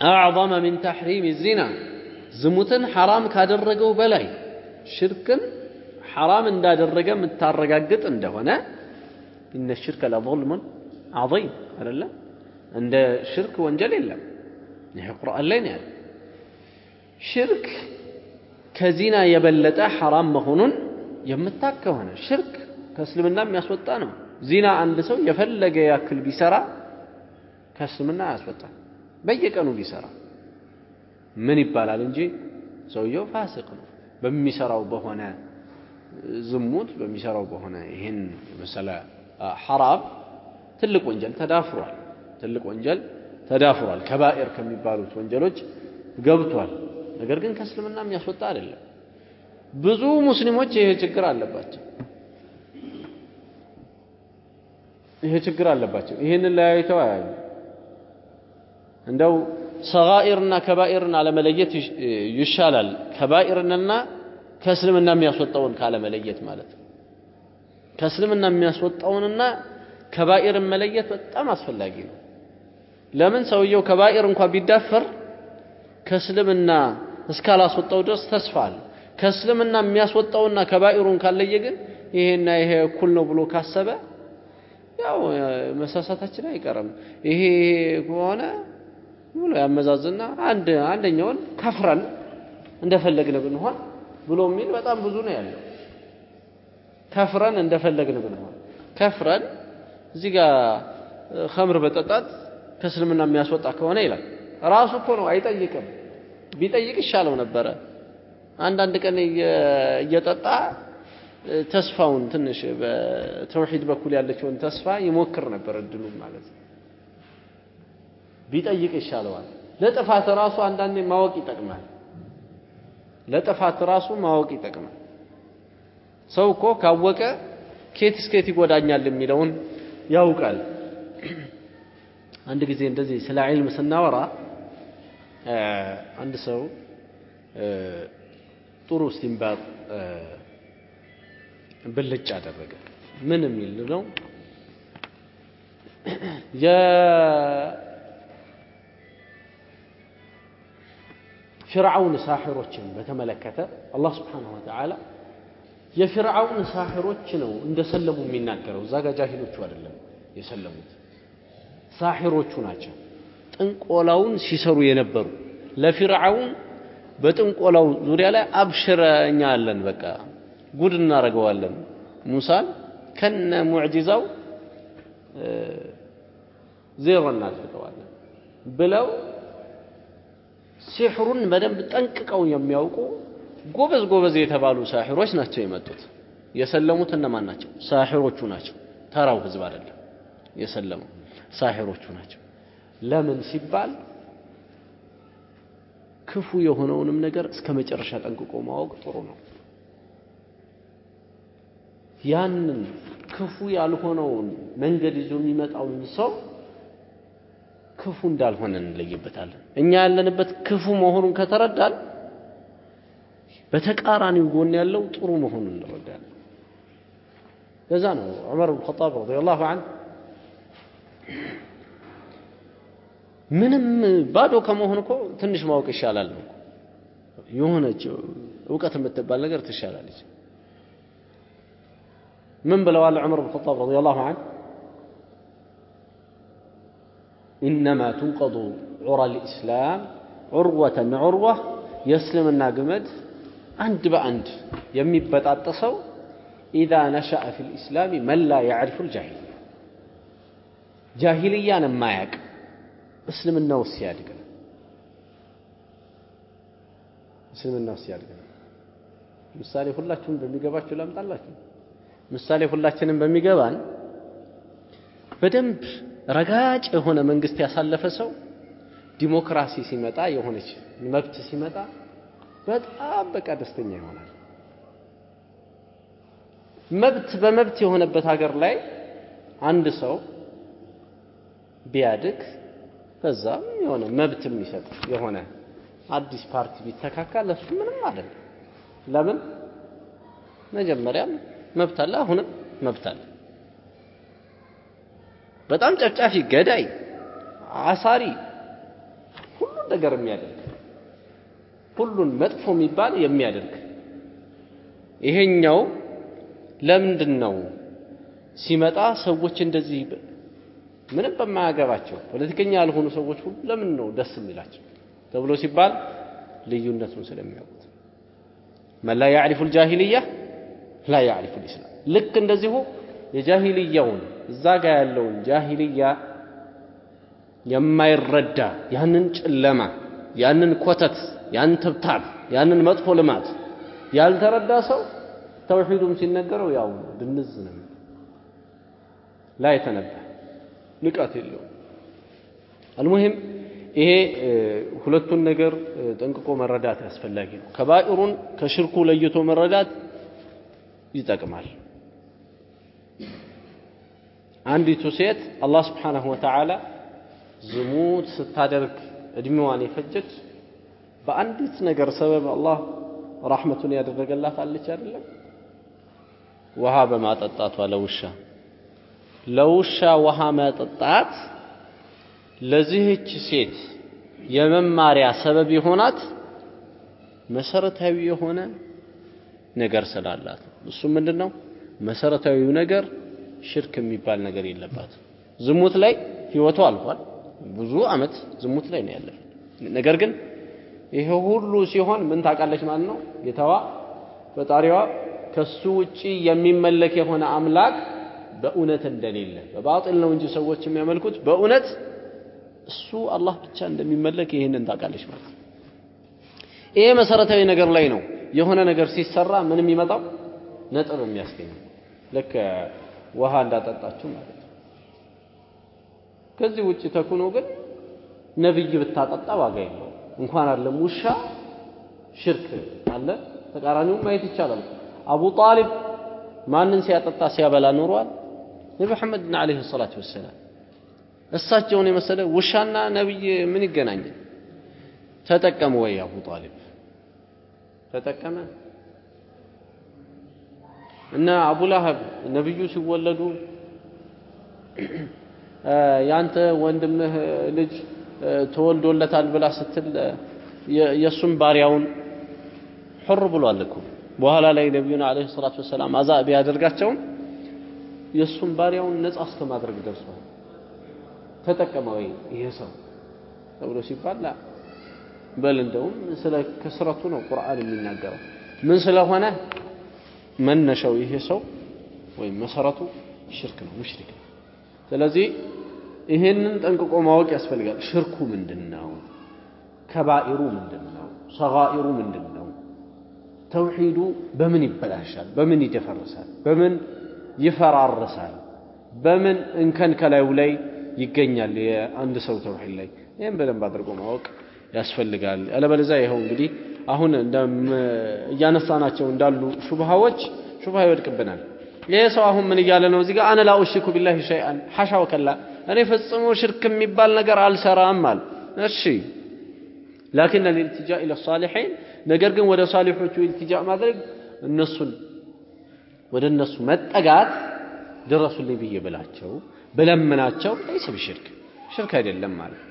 أعظم من تحريم الزنا ዝሙትን ሐራም ካደረገው በላይ ሽርክን ሐራም እንዳደረገ የምታረጋግጥ እንደሆነ ኢነ ሽርከ ለظልሙን ዐظይም አይደለ? እንደ ሽርክ ወንጀል የለም። ይሄ ቁርአን ላይ ነው ያለ ሽርክ ከዚና የበለጠ ሐራም መሆኑን የምታክ ከሆነ ሽርክ ከእስልምና የሚያስወጣ ነው። ዚና አንድ ሰው የፈለገ ያክል ቢሰራ ከእስልምና አያስወጣም። በየቀኑ ቢሰራ ምን ይባላል እንጂ ሰውየው ፋሲቅ ነው። በሚሰራው በሆነ ዝሙት በሚሰራው በሆነ ይህን መሰለ ሐራም ትልቅ ወንጀል ተዳፍሯል። ትልቅ ወንጀል ተዳፍሯል። ከባኤር ከሚባሉት ወንጀሎች ገብቷል። ነገር ግን ከእስልምና የሚያስወጣ አይደለም። ብዙ ሙስሊሞች ይሄ ችግር አለባቸው። ይሄ ችግር አለባቸው። ይህንን ለያይተው አያዩ እንደው ሰጋኢርና ከባኢርን አለመለየት ይሻላል። ከባኢርንና ከእስልምና የሚያስወጣውን ካለመለየት ማለት ነው። ከእስልምና የሚያስወጣውንና ከባኢርን መለየት በጣም አስፈላጊ ነው። ለምን ሰውየው ከባኢር እንኳ ቢዳፈር ከእስልምና እስካላስወጣው ድረስ ተስፋ አለ። ከእስልምና የሚያስወጣውና ከባኢሩን ካለየ ግን ይሄና ይሄ እኩል ነው ብሎ ካሰበ ያው መሳሳታችን አይቀርም። ይሄ ከሆነ ብሎ ያመዛዝና አንድ አንደኛውን ከፍረን እንደፈለግን ብንሆን ብሎ የሚል በጣም ብዙ ነው ያለው። ከፍረን እንደፈለግን ብንሆን ከፍረን እዚህ ጋር ኸምር በጠጣት ከእስልምና የሚያስወጣ ከሆነ ይላል። ራሱ እኮ ነው አይጠይቅም። ቢጠይቅ ይሻለው ነበረ። አንዳንድ ቀን እየጠጣ ተስፋውን ትንሽ በተውሂድ በኩል ያለችውን ተስፋ ይሞክር ነበር እድሉን ማለት ነው ቢጠይቅ ይሻለዋል ለጥፋት ራሱ አንዳንዴ ማወቅ ይጠቅማል ለጥፋት ራሱ ማወቅ ይጠቅማል። ሰው እኮ ካወቀ ኬት እስኬት ይጎዳኛል የሚለውን ያውቃል። አንድ ጊዜ እንደዚህ ስለ ዒልም ስናወራ አንድ ሰው ጥሩ እስቲንባጥ ብልጭ አደረገ። ምን የሚል ነው? የፊርዓውን ሳሕሮችን በተመለከተ አላህ ስብሓነሁ ወተዓላ የፊርዓውን ሳሕሮች ነው እንደሰለሙ የሚናገረው። እዛ ጋ ጃሂሎቹ አይደለም የሰለሙት፣ ሳሕሮቹ ናቸው። ጥንቆላውን ሲሰሩ የነበሩ ለፊርዓውን በጥንቆላው ዙሪያ ላይ አብሽረ እኛ አለን፣ በቃ ጉድ እናደርገዋለን። ሙሳን ከነ ሙዕጂዛው ዜሮ እናድርገዋለን ብለው ሲሕሩን በደንብ ጠንቅቀው የሚያውቁ ጎበዝ ጎበዝ የተባሉ ሳሒሮች ናቸው የመጡት። የሰለሙት እነማን ናቸው? ሳሒሮቹ ናቸው። ተራው ህዝብ አይደለም የሰለመው፣ ሳሒሮቹ ናቸው። ለምን ሲባል ክፉ የሆነውንም ነገር እስከ መጨረሻ ጠንቅቆ ማወቅ ጥሩ ነው። ያንን ክፉ ያልሆነውን መንገድ ይዞ የሚመጣውን ሰው ክፉ እንዳልሆነ እንለይበታለን። እኛ ያለንበት ክፉ መሆኑን ከተረዳን በተቃራኒው ጎን ያለው ጥሩ መሆኑን እንረዳለን። ለዛ ነው ዑመር ብን ኸጣብ ረዲየላሁ ዐንሁ ምንም ባዶ ከመሆን እኮ ትንሽ ማወቅ ይሻላል ነው። የሆነች እውቀት የምትባል ነገር ትሻላለች። ምን ብለዋል ዑመር ብን ኸጣብ ረዲየላሁ ዐንሁ ኢነማ ቱንቀዱ ዑራ ልእስላም ዑርወተን ዑርዋ የእስልምና ግመድ አንድ በአንድ የሚበጣጠሰው ኢዛ ነሸአ ፊ ልእስላም መን ላ ያዕሪፉ ልጃሂልያ ጃሂልያን የማያቅ እስልምና ውስጥ ሲያድግ ነው። እስልምና ውስጥ ሲያድግ ነው። ምሳሌ ሁላችሁም በሚገባችሁ ላምጣላችሁ። ምሳሌ ሁላችንም በሚገባን በደንብ ረጋጭ የሆነ መንግስት ያሳለፈ ሰው ዲሞክራሲ ሲመጣ የሆነች መብት ሲመጣ በጣም በቃ ደስተኛ ይሆናል። መብት በመብት የሆነበት ሀገር ላይ አንድ ሰው ቢያድግ ከዛም የሆነ መብት የሚሰጥ የሆነ አዲስ ፓርቲ ቢተካካ ለሱ ምንም አይደለም። ለምን መጀመሪያም መብት አለ፣ አሁንም መብት አለ። በጣም ጨፍጫፊ፣ ገዳይ፣ አሳሪ ሁሉን ነገር የሚያደርግ ሁሉን መጥፎ የሚባል የሚያደርግ። ይሄኛው ለምንድን ነው ሲመጣ ሰዎች እንደዚህ ምንም በማያገባቸው ፖለቲከኛ ያልሆኑ ሰዎች ሁሉ ለምን ነው ደስ የሚላቸው ተብሎ ሲባል ልዩነቱን ስለሚያውቁት መን ላ ያዕሪፉ ልጃሂልያ? ላ ያዕሪፉ ልእስላም ልክ እንደዚሁ የጃሂልያውን እዛ ጋ ያለውን ጃሂልያ የማይረዳ ያንን ጨለማ ያንን ኮተት ያን ትብታብ ያንን መጥፎ ልማት ያልተረዳ ሰው ተውሂዱም ሲነገረው ያው ድንዝ ነው ላይ ተነበ ንቃት የለውም። አልሙሂም ይሄ ሁለቱን ነገር ጠንቅቆ መረዳት ያስፈላጊ ነው። ከባኢሩን ከሽርኩ ለይቶ መረዳት ይጠቅማል። አንዲቱ ሴት አላህ ስብሓነሁ ወተዓላ ዝሙት ስታደርግ እድሜዋን የፈጀች በአንዲት ነገር ሰበብ አላህ ራሕመቱን ያደረገላት አለች አይደለም? ውሃ በማጠጣቷ ለውሻ ለውሻ ውሃ ማጠጣት ለዚህች ሴት የመማሪያ ሰበብ የሆናት መሰረታዊ የሆነ ነገር ስላላት እሱ ምንድን ነው? መሰረታዊው ነገር ሽርክ የሚባል ነገር የለባት። ዝሙት ላይ ህይወቷ አልፏል። ብዙ አመት ዝሙት ላይ ነው ያለፈ። ነገር ግን ይሄ ሁሉ ሲሆን ምን ታውቃለች ማለት ነው? ጌታዋ ፈጣሪዋ ከሱ ውጪ የሚመለክ የሆነ አምላክ በእውነት እንደሌለ በባጢል ነው እንጂ ሰዎች የሚያመልኩት በእውነት እሱ አላህ ብቻ እንደሚመለክ ይህንን ታውቃለች ማለት ነው። ይሄ መሰረታዊ ነገር ላይ ነው የሆነ ነገር ሲሰራ ምን የሚመጣው ነጥብ የሚያስገኘው ልክ ውሃ እንዳጠጣችሁ ማለት ነው። ከዚህ ውጭ ተኩኖ ግን ነብይ ብታጠጣ ዋጋ የለው እንኳን አይደለም ውሻ ሽርክ አለ። ተቃራኒውም ማየት ይቻላል። አቡ ጣሊብ ማንን ሲያጠጣ ሲያበላ ኖሯል? ነቢ መሐመድን ዓለይሂ ሰላቱ ወሰላም እሳቸውን የመሰለ ውሻና ነቢይ ምን ይገናኛል? ተጠቀመ ወይ አቡ ጣሊብ ተጠቀመ? እና አቡ ለሀብ ነቢዩ ሲወለዱ ያንተ ወንድምህ ልጅ ተወልዶለታል ብላ ስትል የእሱም ባሪያውን ሑር ብሏል እኮ። በኋላ ላይ ነቢዩን ዓለይሂ ሰላቱ ወሰላም አዛ ቢያደርጋቸውም የእሱም ባሪያውን ነፃ እስከ ማድረግ ደርሷል። ተጠቀመ ወይ ይሄ ሰው ተብሎ ሲባል በል እንደውም ስለ ክስረቱ ነው ቁርአን የሚናገረው። ምን ስለሆነ መነሻው ይሄ ሰው ወይም መሰረቱ ሽርክ ነው፣ ሙሽሪክ ነው። ስለዚህ ይሄንን ጠንቅቆ ማወቅ ያስፈልጋል። ሽርኩ ምንድን ነው? ከባኢሩ ምንድን ነው? ሰጋኢሩ ምንድን? ተውሂዱ በምን ይበላሻል? በምን ይደፈርሳል? በምን ይፈራርሳል? በምን እንከን ከላዩ ላይ ይገኛል? የአንድ ሰው ተውሂድ ላይ ይህም በደንብ አድርጎ ማወቅ ያስፈልጋል። አለበለዚያ ይኸው እንግዲህ አሁን እያነሳናቸው እንዳሉ ሹብሃዎች ሹብሃ ይወድቅብናል። ይህ ሰው አሁን ምን እያለ ነው? እዚህ ጋር አነ ላ ኡሽሪኩ ቢላሂ ሸይአን ሐሻ ወከላ እኔ ፈጽሞ ሽርክ የሚባል ነገር አልሰራም አለ። እሺ። ላኪን ልኢልትጃ ኢለ ሳሊሒን ነገር ግን ወደ ሳሊሖቹ ኢልትጃ ማድረግ እነሱን ወደ እነሱ መጠጋት ድረሱልኝ ብዬ ብላቸው ብለምናቸው ለይሰ ብሽርክ ሽርክ አይደለም ማለት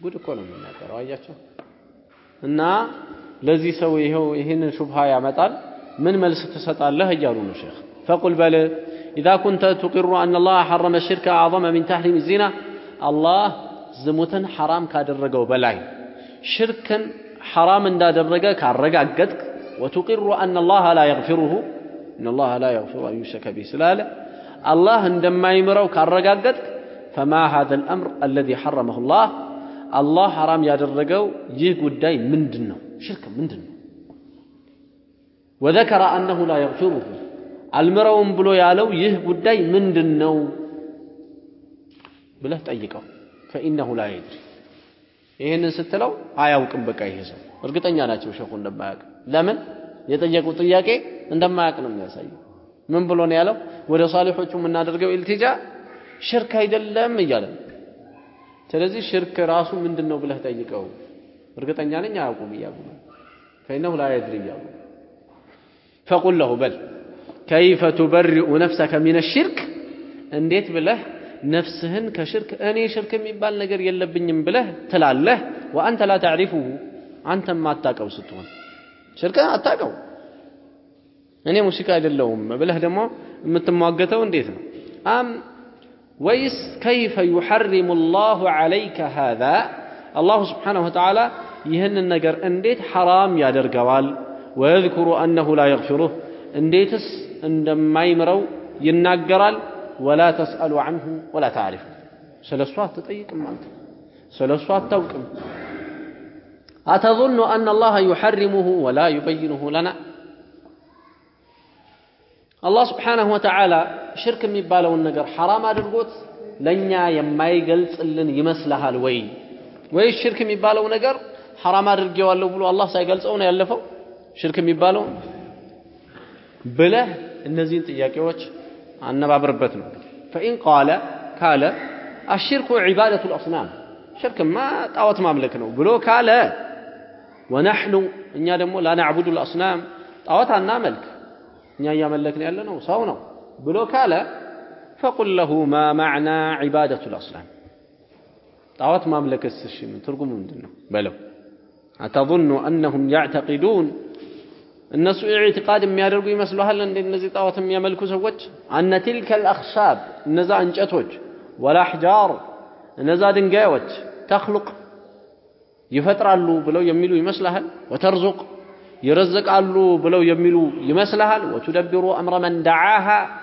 ጉድ እኮ ነው የሚናገረው። አያቸው። እና ለዚህ ሰው ይኸው ይህንን ሹብሃ ያመጣል ምን መልስ ትሰጣለህ እያሉ ነው ሼክ ፈቁል በል ኢዛ ኩንተ ቱቂሩ አን ላህ ሐረመ ሽርከ አዕظመ ሚን ታሕሪም ዚና አላህ ዝሙትን ሐራም ካደረገው በላይ ሽርክን ሐራም እንዳደረገ ካረጋገጥክ ወቱቂሩ አን ላህ ላ የግፊሩሁ ان الله لا يغفر ان يشرك به ስላለ አላህ እንደማይምረው ካረጋገጥክ ፈማ ሀዘ ልአምር አለዚ ሐረመሁ ላህ አላህ ሐራም ያደረገው ይህ ጉዳይ ምንድን ነው ሽርክ ምንድን ነው? ወዘከረ አነሁ ላ የግፊሩሁ አልምረውም ብሎ ያለው ይህ ጉዳይ ምንድን ነው ብለህ ጠይቀው። ፈኢነሁ ላ የድሪ ይህንን ስትለው አያውቅም። በቃ ይሄ ሰው እርግጠኛ ናቸው ሸኹ እንደማያውቅ። ለምን የጠየቁት ጥያቄ እንደማያውቅ ነው የሚያሳየው። ምን ብሎ ነው ያለው? ወደ ሳሊሖቹ የምናደርገው ኢልቲጃ ሽርክ አይደለም እያለ ስለዚህ ሽርክ ራሱ ምንድን ነው ብለህ ጠይቀው። እርግጠኛ ነኝ አያውቁም እያሉ ነው። ፈኢነሁ ላ የድሪ እያሉ ፈቁል ለሁ በል ከይፈ ቱበሪኡ ነፍሰከ ሚነ ሽርክ እንዴት ብለህ ነፍስህን ከሽርክ እኔ ሽርክ የሚባል ነገር የለብኝም ብለህ ትላለህ። ወአንተ ላ ተዕሪፉሁ አንተ ማታቀው ስትሆን ሽርክን አታቀው እኔ ሙሽሪክ አይደለሁም ብለህ ደግሞ የምትሟገተው እንዴት ነው? አም ወይስ ከይፈ ዩሐሪሙ ላሁ ዐለይከ ሃዛ الله سبحانه وتعالى يهن النجر. انديت حرام يا درقوال ويذكر أنه لا يغفره. انديتس اندم ما يمرو ينقرال ولا تسأل عنه ولا تعرف سلسوات تطيق مالت سلسوات توقم. أتظن أن الله يحرمه ولا يبينه لنا؟ الله سبحانه وتعالى شرك من بالو النجر حرام أدرقوت. لن يا يما يقلت اللن يمس لها الويل ወይ? ወይስ ሽርክ የሚባለው ነገር ሐራም አድርጌዋለሁ ብሎ አላህ ሳይገልጸው ነው ያለፈው? ሽርክ የሚባለው ብለህ እነዚህን ጥያቄዎች አነባብርበት ነው። ፈኢን ቃለ ካለ አሽርኩ ዒባደቱ ልአስናም ሽርክማ ጣዖት ማምለክ ነው ብሎ ካለ ወነሕኑ እኛ ደግሞ ላናዕቡዱ ልአስናም ጣዖት አናመልክ እኛ እያመለክን ያለ ነው ሰው ነው ብሎ ካለ ፈቁል ለሁ ማ ማዕና ዒባደቱ ልአስናም طاوات مملكة السشي من ترقم من دنه. بلو. أتظن أنهم يعتقدون الناس اعتقاد ما يرقوا يمسلوها لأن الذي طاوات ما يملك سوج أن تلك الأخشاب النزاع انجتوج. ولا حجار النزاع دنقاوج تخلق. يفتر علو بلو يميلوا يمسلها وترزق. يرزق علو بلو يميلوا يمسلها وتدبر أمر من دعاها.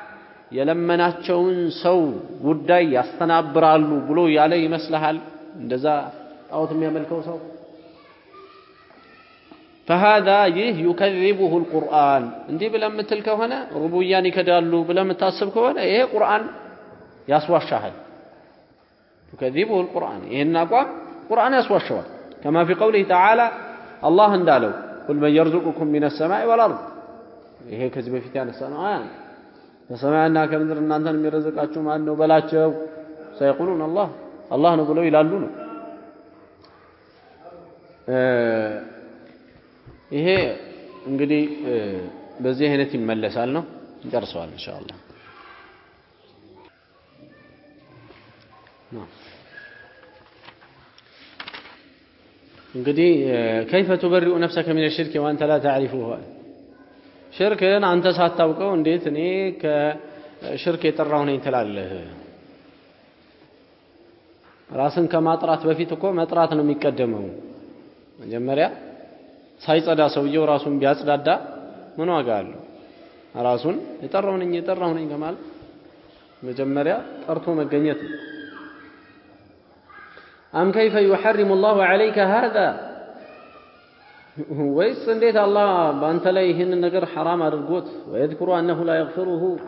የለመናቸውን ሰው ጉዳይ ያስተናብራሉ ብሎ ያለ ይመስልሃል እንደዛ ጣዖት የሚያመልከው ሰው ፈሃዛ ይህ ዩከዚቡሁ ልቁርአን እንዲህ ብለህ የምትል ከሆነ ሩቡያን ይከዳሉ ብለህ የምታስብ ከሆነ ይሄ ቁርአን ያስዋሻሃል። ዩከዚቡሁ ልቁርአን ይህን አቋም ቁርአን ያስዋሸዋል። ከማ ፊ ቀውሊህ ተዓላ አላህ እንዳለው ቁል መን የርዙቁኩም ሚነ ሰማይ ወልአርድ ይሄ ከዚህ በፊት ያነሳ ነው አያ ከሰማይና ከምድር እናንተን የሚረዝቃችሁ ማን ነው በላቸው? ሰይቁሉን አላህ። አላህ ነው ብለው ይላሉ ነው። ይሄ እንግዲህ በዚህ አይነት ይመለሳል ነው። እንጨርሰዋል ኢንሻአላህ። እንግዲህ ከይፈ ቱበሪኡ ነፍሰከ ሚነ ሽርክ ወአንተ ላ ተዕሪፉሁ ሽርክን አንተ ሳታውቀው እንዴት እኔ ከሽርክ የጠራሁ ነኝ ትላለህ? ራስን ከማጥራት በፊት እኮ መጥራት ነው የሚቀደመው። መጀመሪያ ሳይጸዳ ሰውየው ራሱን ቢያጽዳዳ ምን ዋጋ አለው? ራሱን የጠራሁ ነኝ የጠራሁ ነኝ ከማለት መጀመሪያ ጠርቶ መገኘት ነው። አም ከይፈ ዩሐሪሙ ላሁ ዐለይከ ሃዛ ويس انديت الله بانت لا يهن نجر حرام على ارغوت ويذكر أنه لا يغفره.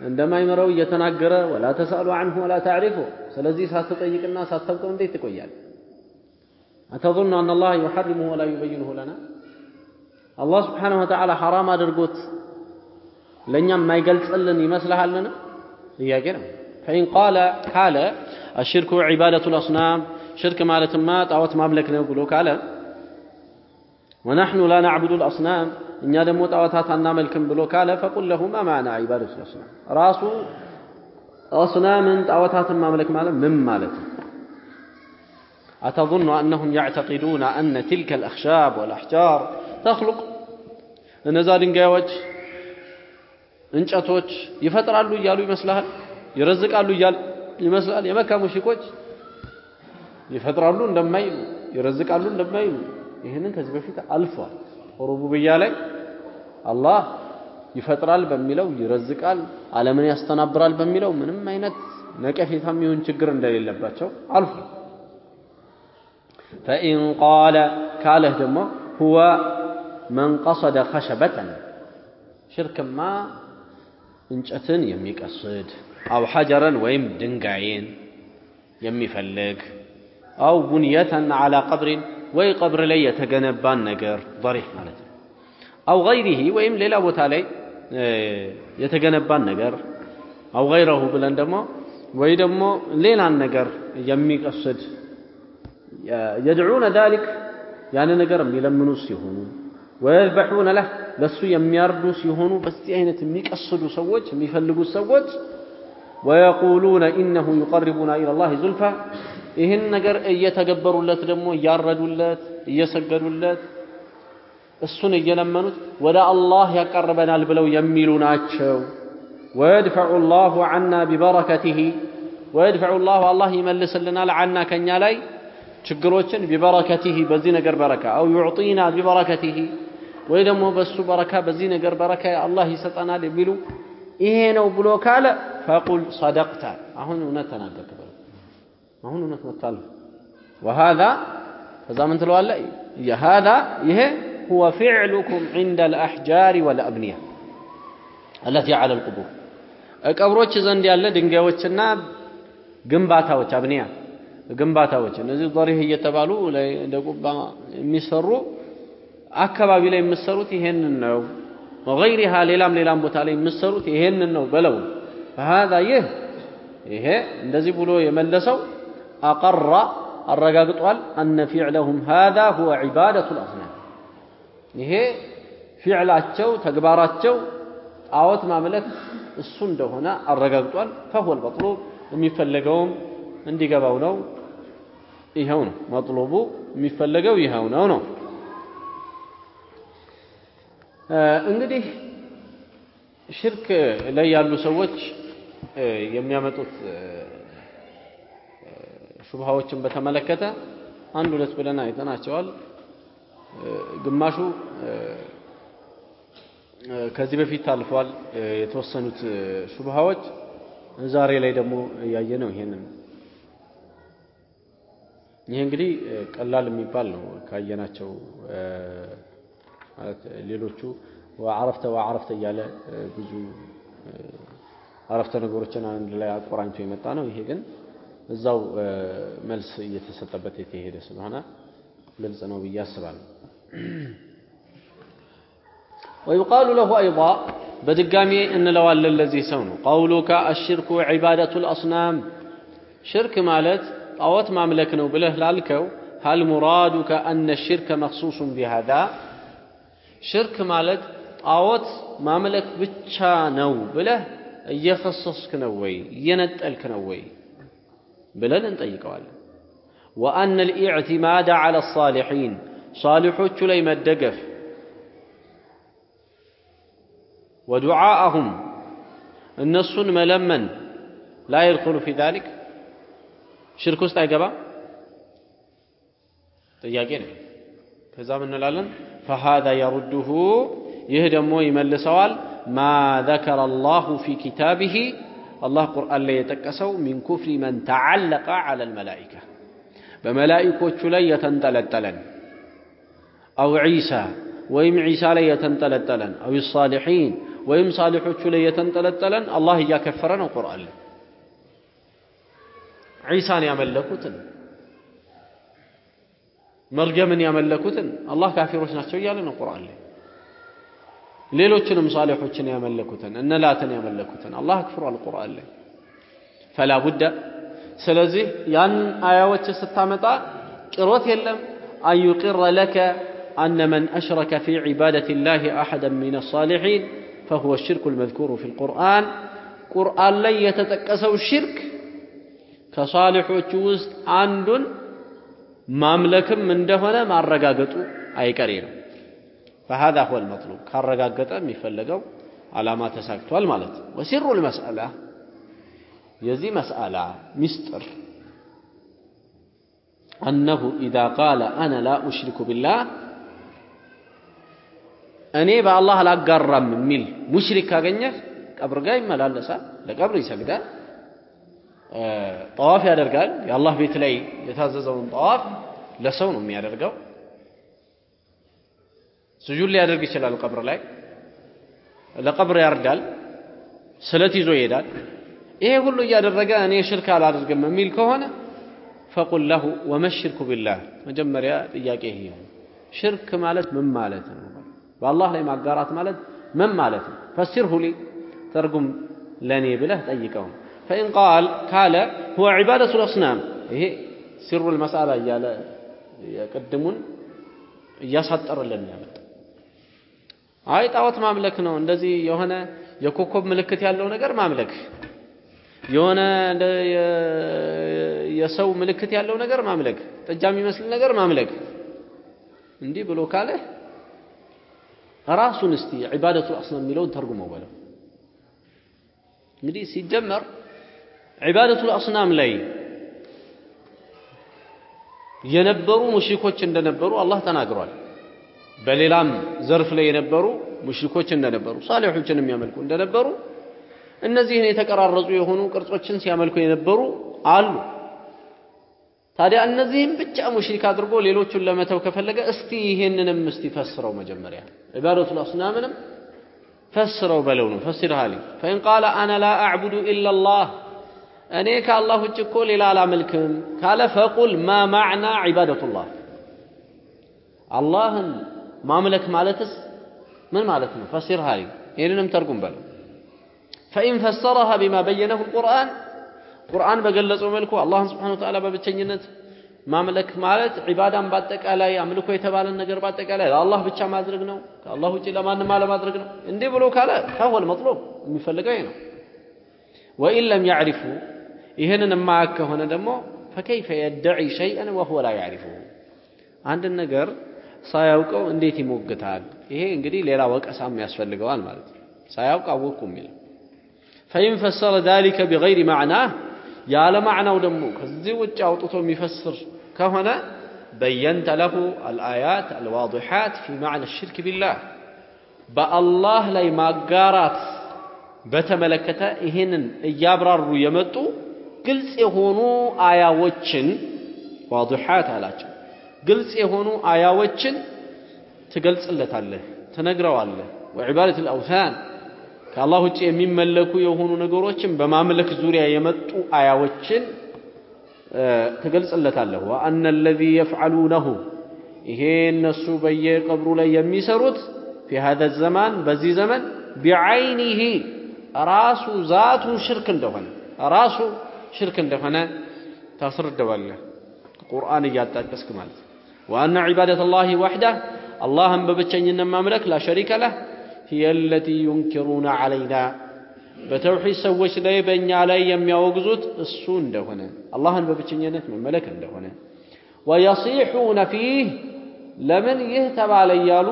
عندما يمروا يتناجر ولا تسألوا عنه ولا تعرفه. سلزي ساتطيقنا ساتطوق انديت تقيال أتظن أن الله يحرمه ولا يبينه لنا؟ الله سبحانه وتعالى حرام ارغوت لن ما يقلصلن يمسلها لنا؟ يا جرم. فإن قال قال الشرك عبادة الأصنام. شرك مالت مات اوت مملك نقولوا قال ወነሕኑ ላ ናዕቡዱ ልአስናም እኛ ደግሞ ጣዖታት አናመልክም ብሎ ካለ ፈቁል ለሁ ማ ማዕና ዒባደቱ ልአስናም ራሱ አስናምን ጣዖታትን ማምለክ ማለት ምን ማለት ነው أتظن أنهم يعتقدون أن تلك الأخشاب والأحجار تخلق እነዛ ድንጋዮች እንጨቶች ይፈጥራሉ እያሉ ይመስልሃል ይረዝቃሉ እያሉ ይመስላል የመካ ሙሽኮች ይፈጥራሉ እንደማይሉ ይረዝቃሉ እንደማይሉ ይህንን ከዚህ በፊት አልፏል ሩቡብያ ላይ አላህ ይፈጥራል በሚለው ይረዝቃል ዓለምን ያስተናብራል በሚለው ምንም አይነት ነቀፌታ የሚሆን ችግር እንደሌለባቸው አልፏል ፈኢን ቃለ ካለህ ደግሞ ሁወ መን ቀሰደ ኸሸበተን ሽርክማ እንጨትን የሚቀስድ አው ሐጀረን ወይም ድንጋይን የሚፈልግ አው ቡንየተን ዓላ ቀብሪን وي قبر لي يتجنبان نجر ضريح مالتي أو غيره وإم ليلا وتالي يتجنبان آه، نجر أو غيره بلندما ويدما ليلا نجر يميك أسد يدعون ذلك يعني نجر يلمنوس يهونون ويذبحون له بس يميردوس يهونون بس أين تميك أسد سوت ميفلقوا سوت ويقولون إنه يقربنا إلى الله زلفى ይህን ነገር እየተገበሩለት ደግሞ እያረዱለት እየሰገዱለት እሱን እየለመኑት ወደ አላህ ያቀርበናል ብለው የሚሉ ናቸው ወየድፈዑ ላሁ ዓና ቢበረከቲህ ወየድፈዑ ላሁ አላህ ይመልስልናል ዓና ከኛ ላይ ችግሮችን ቢበረከቲህ በዚህ ነገር በረካ አው ዩዕጢና ቢበረከቲህ ወይ ደግሞ በሱ በረካ በዚህ ነገር በረካ አላህ ይሰጠናል የሚሉ ይሄ ነው ብሎ ካለ ፈቁል ሰደቅተ አሁን እውነት ተናገርክ በለው አሁን እውነት መጥቷል። ወሃዛ ከዛ ምን ትለዋለ? የሃዛ ይሄ ሁወ ፊዕሉኩም ዒንደ ልአሕጃሪ ወለአብንያ አለቲ ዐለ ልቁቡር ቀብሮች ዘንድ ያለ ድንጋዮችና ግንባታዎች አብንያ ግንባታዎች እነዚህ ዶሪህ እየተባሉ እንደ ቁባ የሚሰሩ አካባቢ ላይ የምትሰሩት ይሄንን ነው። ወገይሪሃ ሌላም ሌላም ቦታ ላይ የምትሰሩት ይሄንን ነው በለው። هذا ይህ ይሄ እንደዚህ ብሎ የመለሰው አቀራ አረጋግጧል አነ ፊዕለሁም هذا هو عبادة الأصنام ይሄ ፊዕላቸው ተግባራቸው ጣዖት ማምለክ እሱ እንደሆነ አረጋግጧል فهو المطلوب የሚፈለገውም እንዲገባው ነው ይኸው ነው መጥሉቡ የሚፈለገው ይኸው ነው ነው እንግዲህ ሽርክ ላይ ያሉ ሰዎች የሚያመጡት ሹብሃዎችን በተመለከተ አንድ ሁለት ብለን አይተናቸዋል። ግማሹ ከዚህ በፊት ታልፏል። የተወሰኑት ሹብሃዎች ዛሬ ላይ ደግሞ እያየ ነው። ይሄንን ይሄ እንግዲህ ቀላል የሚባል ነው ካየናቸው ማለት ሌሎቹ ወዐረፍተ ወዐረፍተ እያለ ብዙ አረፍተ ነገሮችን አንድ ላይ አቆራኝቶ የመጣ ነው። ይሄ ግን እዛው መልስ እየተሰጠበት የተሄደ ስለሆነ ግልጽ ነው ብዬ አስባለሁ። ويقال له أيضا بدقامي إن لو الذي سونه قولك الشرك عبادة الأصنام شرك مالت أوت مملكنا بله لالكو هل مرادك أن الشرك مخصوص بهذا شرك مالت أوت مملك بتشا نو بله እየፈሰስክ ነው ወይ እየነጠልክ ነው ወይ ብለን እንጠይቀዋለን። ወአነ ልኢዕትማድ ዐለ ሳሊሒን ሳሊሖቹ ላይ መደገፍ ወዱዓአሁም እነሱን መለመን ላ የድኹሉ ፊ ዛሊክ ሽርክ ውስጥ አይገባም ጥያቄ ነው። ከዛ ምን እንላለን? ፈሃዛ የሩድሁ ይህ ደግሞ ይመልሰዋል ማ ዘከረ አላሁ ፊ ኪታብህ الله قرآن لا يتكسو من كفر من تعلق على الملائكة. بملائكة شلية تلتلن أو عيسى وإم عيسى لية تلتلن أو الصالحين وإم صالح شلية تلتلن الله يا كفرنا القرآن عيسى يا ملكوتن مرجم يا ملكوتن. الله كافر وشنا شوية لنا القرآن لي. ሌሎችንም ሳሊሖችን ያመለኩትን እነ ላትን ያመለኩትን አላህ አክፍሯል ቁርአን ላይ ፈላ ቡደ ስለዚህ ያን አያዎች ስታመጣ ቅሮት የለም አን ዩቅረ ለከ أن من أشرك في عبادة الله أحدا من الصالحين فهو الشرك المذكور في القرآن قرآن لن يتتكسوا الشرك كصالح وجوز عند مملك من دهنا مع الرقاقة أي كريم فهذا هو المطلوب كان رقاقة مفلقوا على ما تساكتوا المالت وسر المسألة يزي مسألة مستر أنه إذا قال أنا لا أشرك بالله እኔ በአላህ አላጋራም የሚል ሙሽሪክ ካገኘህ ቀብር ጋር ይመላለሳል፣ ለቀብር ይሰግዳል፣ ጠዋፍ ያደርጋል። የአላህ ቤት ላይ የታዘዘውን ጠዋፍ ለሰው ነው የሚያደርገው። ስጁድ ሊያደርግ ይችላል ቀብር ላይ፣ ለቀብር ያርዳል፣ ስለት ይዞ ይሄዳል። ይሄ ሁሉ እያደረገ እኔ ሽርክ አላደርግም የሚል ከሆነ ፈቁል ለሁ ወመ ሽርኩ ቢላህ። መጀመሪያ ጥያቄ ይሄ ሽርክ ማለት ምን ማለት ነው? በአላህ ላይ ማጋራት ማለት ምን ማለት ነው? ፈሲርሁ ሊ ተርጉም ለእኔ ብለህ ጠይቀው። ፈኢን ቃል ካለ ሁወ ዒባደቱ ልአስናም ይሄ ሲሩ ልመስአላ እያለ የቅድሙን እያሳጠረልን ያመጣ አይ ጣዖት ማምለክ ነው እንደዚህ የሆነ የኮከብ ምልክት ያለው ነገር ማምለክ የሆነ የሰው ምልክት ያለው ነገር ማምለክ ጥጃ የሚመስል ነገር ማምለክ እንዲህ ብሎ ካለ ራሱን እስቲ ዒባደቱ አስናም የሚለውን ተርጉመው በለው። እንግዲህ ሲጀመር ዒባደቱ አስናም ላይ የነበሩ ሙሽሪኮች እንደነበሩ አላህ ተናግሯል። በሌላም ዘርፍ ላይ የነበሩ ሙሽሪኮች እንደነበሩ፣ ሳሊሖችን የሚያመልኩ እንደነበሩ፣ እነዚህን የተቀራረጹ የሆኑ ቅርጾችን ሲያመልኩ የነበሩ አሉ። ታዲያ እነዚህም ብቻ ሙሽሪክ አድርጎ ሌሎቹን ለመተው ከፈለገ እስቲ ይሄንንም እስቲ ፈስረው መጀመሪያ ዒባደቱል አስናምንም ፈስረው በለው ነው ፈሲር ሃሊ ፈኢን ቃለ አነ ላ አዕቡዱ ኢላላህ እኔ ከአላህ ውጭ እኮ ሌላ አላመልክም ካለ ፈቁል ማ ማዕና ዒባደቱላህ አላህን ማምለክ ማለትስ ምን ማለት ነው ፈሲር ሃሊ ይህንንም ተርጉም በለው ፈኢን ፈሰረሃ ቢማ በየነሁ ልቁርአን ቁርአን በገለጸው መልኩ አላህን ስብሓነሁ ወተዓላ በብቸኝነት ማምለክ ማለት ዒባዳን በአጠቃላይ አምልኮ የተባለን ነገር በአጠቃላይ ለአላህ ብቻ ማድረግ ነው፣ ከአላህ ውጭ ለማንም አለማድረግ ነው። እንዲህ ብሎ ካለ ፈሁወል መጥሉብ የሚፈልገው ነው። ወኢን ለም ያዕሪፉ ይህንን የማያውቅ ከሆነ ደግሞ ፈከይፈ የደዒ ሸይአን ወሁወ ላ ያዕሪፉሁ አንድን ነገር ሳያውቀው እንዴት ይሞግታል? ይሄ እንግዲህ ሌላ ወቀሳም ያስፈልገዋል ማለት ነው። ሳያውቅ አወቅኩ የሚል ፈኢን ፈሰረ ዛሊከ ቢገይሪ ማዕናህ ያለ ማዕናው ደግሞ ከዚህ ውጭ አውጥቶ የሚፈስር ከሆነ በየንተ ለሁ አልአያት አልዋዲሓት ፊ ማዕና ሽርክ ቢላህ በአላህ ላይ ማጋራት በተመለከተ ይህንን እያብራሩ የመጡ ግልጽ የሆኑ አያዎችን ዋዲሓት አላቸው። ግልጽ የሆኑ አያዎችን ትገልጽለታለህ፣ ትነግረዋለህ። ወዒባደት ልአውታን ከአላህ ውጭ የሚመለኩ የሆኑ ነገሮችን በማምለክ ዙሪያ የመጡ አያዎችን ትገልጽለታለህ። ወአነ አለዚ የፍዓሉነሁ ይሄ እነሱ በየቀብሩ ላይ የሚሰሩት ፊ ሃዛ ዘማን በዚህ ዘመን ቢዐይኒሂ ራሱ ዛቱ ሽርክ እንደሆነ ራሱ ሽርክ እንደሆነ ታስረዳዋለህ። ቁርአን እያጣቀስክ ማለት ነው። ወአነ ዒባደተ ላሂ ወሕዳ አላህን በብቸኝነት ማምለክ ላ ሸሪከ ለህ ሂየ ለቲ ዩንኪሩነ ዐለይና በተውሒድ ሰዎች ላይ በእኛ ላይ የሚያወግዙት እሱ እንደሆነ አላህን በብቸኝነት መመለክ እንደሆነ ወየሲሑነ ፊህ ለምን ይህ ተባለ እያሉ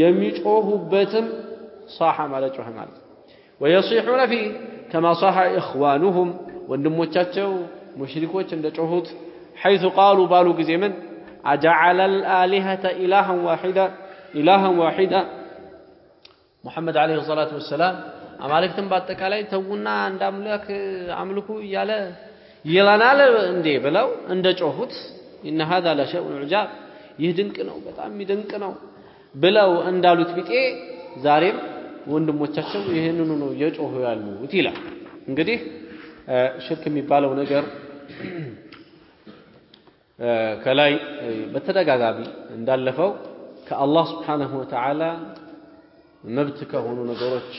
የሚጮሁበትም ሳሐ ማለት ጮኸ ማለት ወየሲሑነ ፊህ ከማ ሳሐ ኢኽዋኑሁም ወንድሞቻቸው ሙሽሪኮች እንደ ጮሁት ሐይቱ ቃሉ ባሉ ጊዜ ምን አጀዐለ ልአሊሀተ ኢላሃን ዋሒዳ ኢላሃን ዋሒዳ ሙሐመድ ዓለይሂ ሰላቱ ወሰላም አማልክትን በአጠቃላይ ተዉና እንደ አምላክ አምልኩ እያለ ይለናል እንዴ ብለው እንደ ጮሁት ኢነ ሀዛ ለሸይኡን ዑጃብ ይህ ድንቅ ነው፣ በጣም የሚደንቅ ነው ብለው እንዳሉት ቢጤ ዛሬም ወንድሞቻቸው ይህንኑ ነው እየጮሁ ያሉት እንግዲህ ሽርክ የሚባለው ነገር ከላይ በተደጋጋሚ እንዳለፈው ከአላህ ስብሓነሁ ወተዓላ መብት ከሆኑ ነገሮች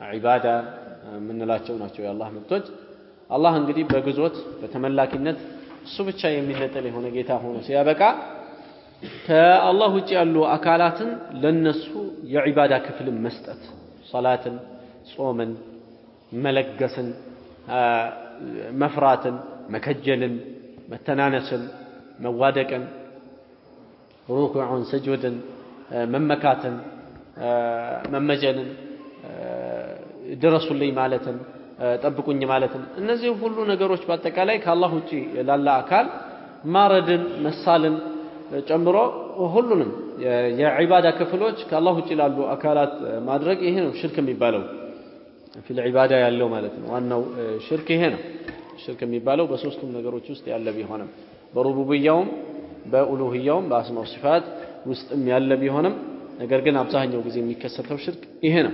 ዒባዳ የምንላቸው ናቸው የአላህ መብቶች። አላህ እንግዲህ በግዞት በተመላኪነት እሱ ብቻ የሚነጠል የሆነ ጌታ ሆኖ ሲያበቃ ከአላህ ውጭ ያሉ አካላትን ለነሱ የዒባዳ ክፍልን መስጠት ሰላትን፣ ጾምን፣ መለገስን፣ መፍራትን፣ መከጀልን፣ መተናነስን፣ መዋደቅን፣ ሩኩዑን፣ ስጁድን፣ መመካትን፣ መመጀንን፣ ድረሱልኝ ማለትን፣ ጠብቁኝ ማለትን እነዚህ ሁሉ ነገሮች በአጠቃላይ ከአላህ ውጭ ላለ አካል ማረድን፣ መሳልን ጨምሮ ሁሉንም የዒባዳ ክፍሎች ከአላህ ውጭ ላሉ አካላት ማድረግ ይሄ ነው ሽርክ የሚባለው ፊል ዒባዳ ያለው ማለት ነው። ዋናው ሽርክ ይሄ ነው። ሽርክ የሚባለው በሶስቱም ነገሮች ውስጥ ያለ ቢሆንም በሩቡብያውም በኡሉህያውም በአስማው ሲፋት ውስጥም ያለ ቢሆንም ነገር ግን አብዛኛው ጊዜ የሚከሰተው ሽርክ ይሄ ነው።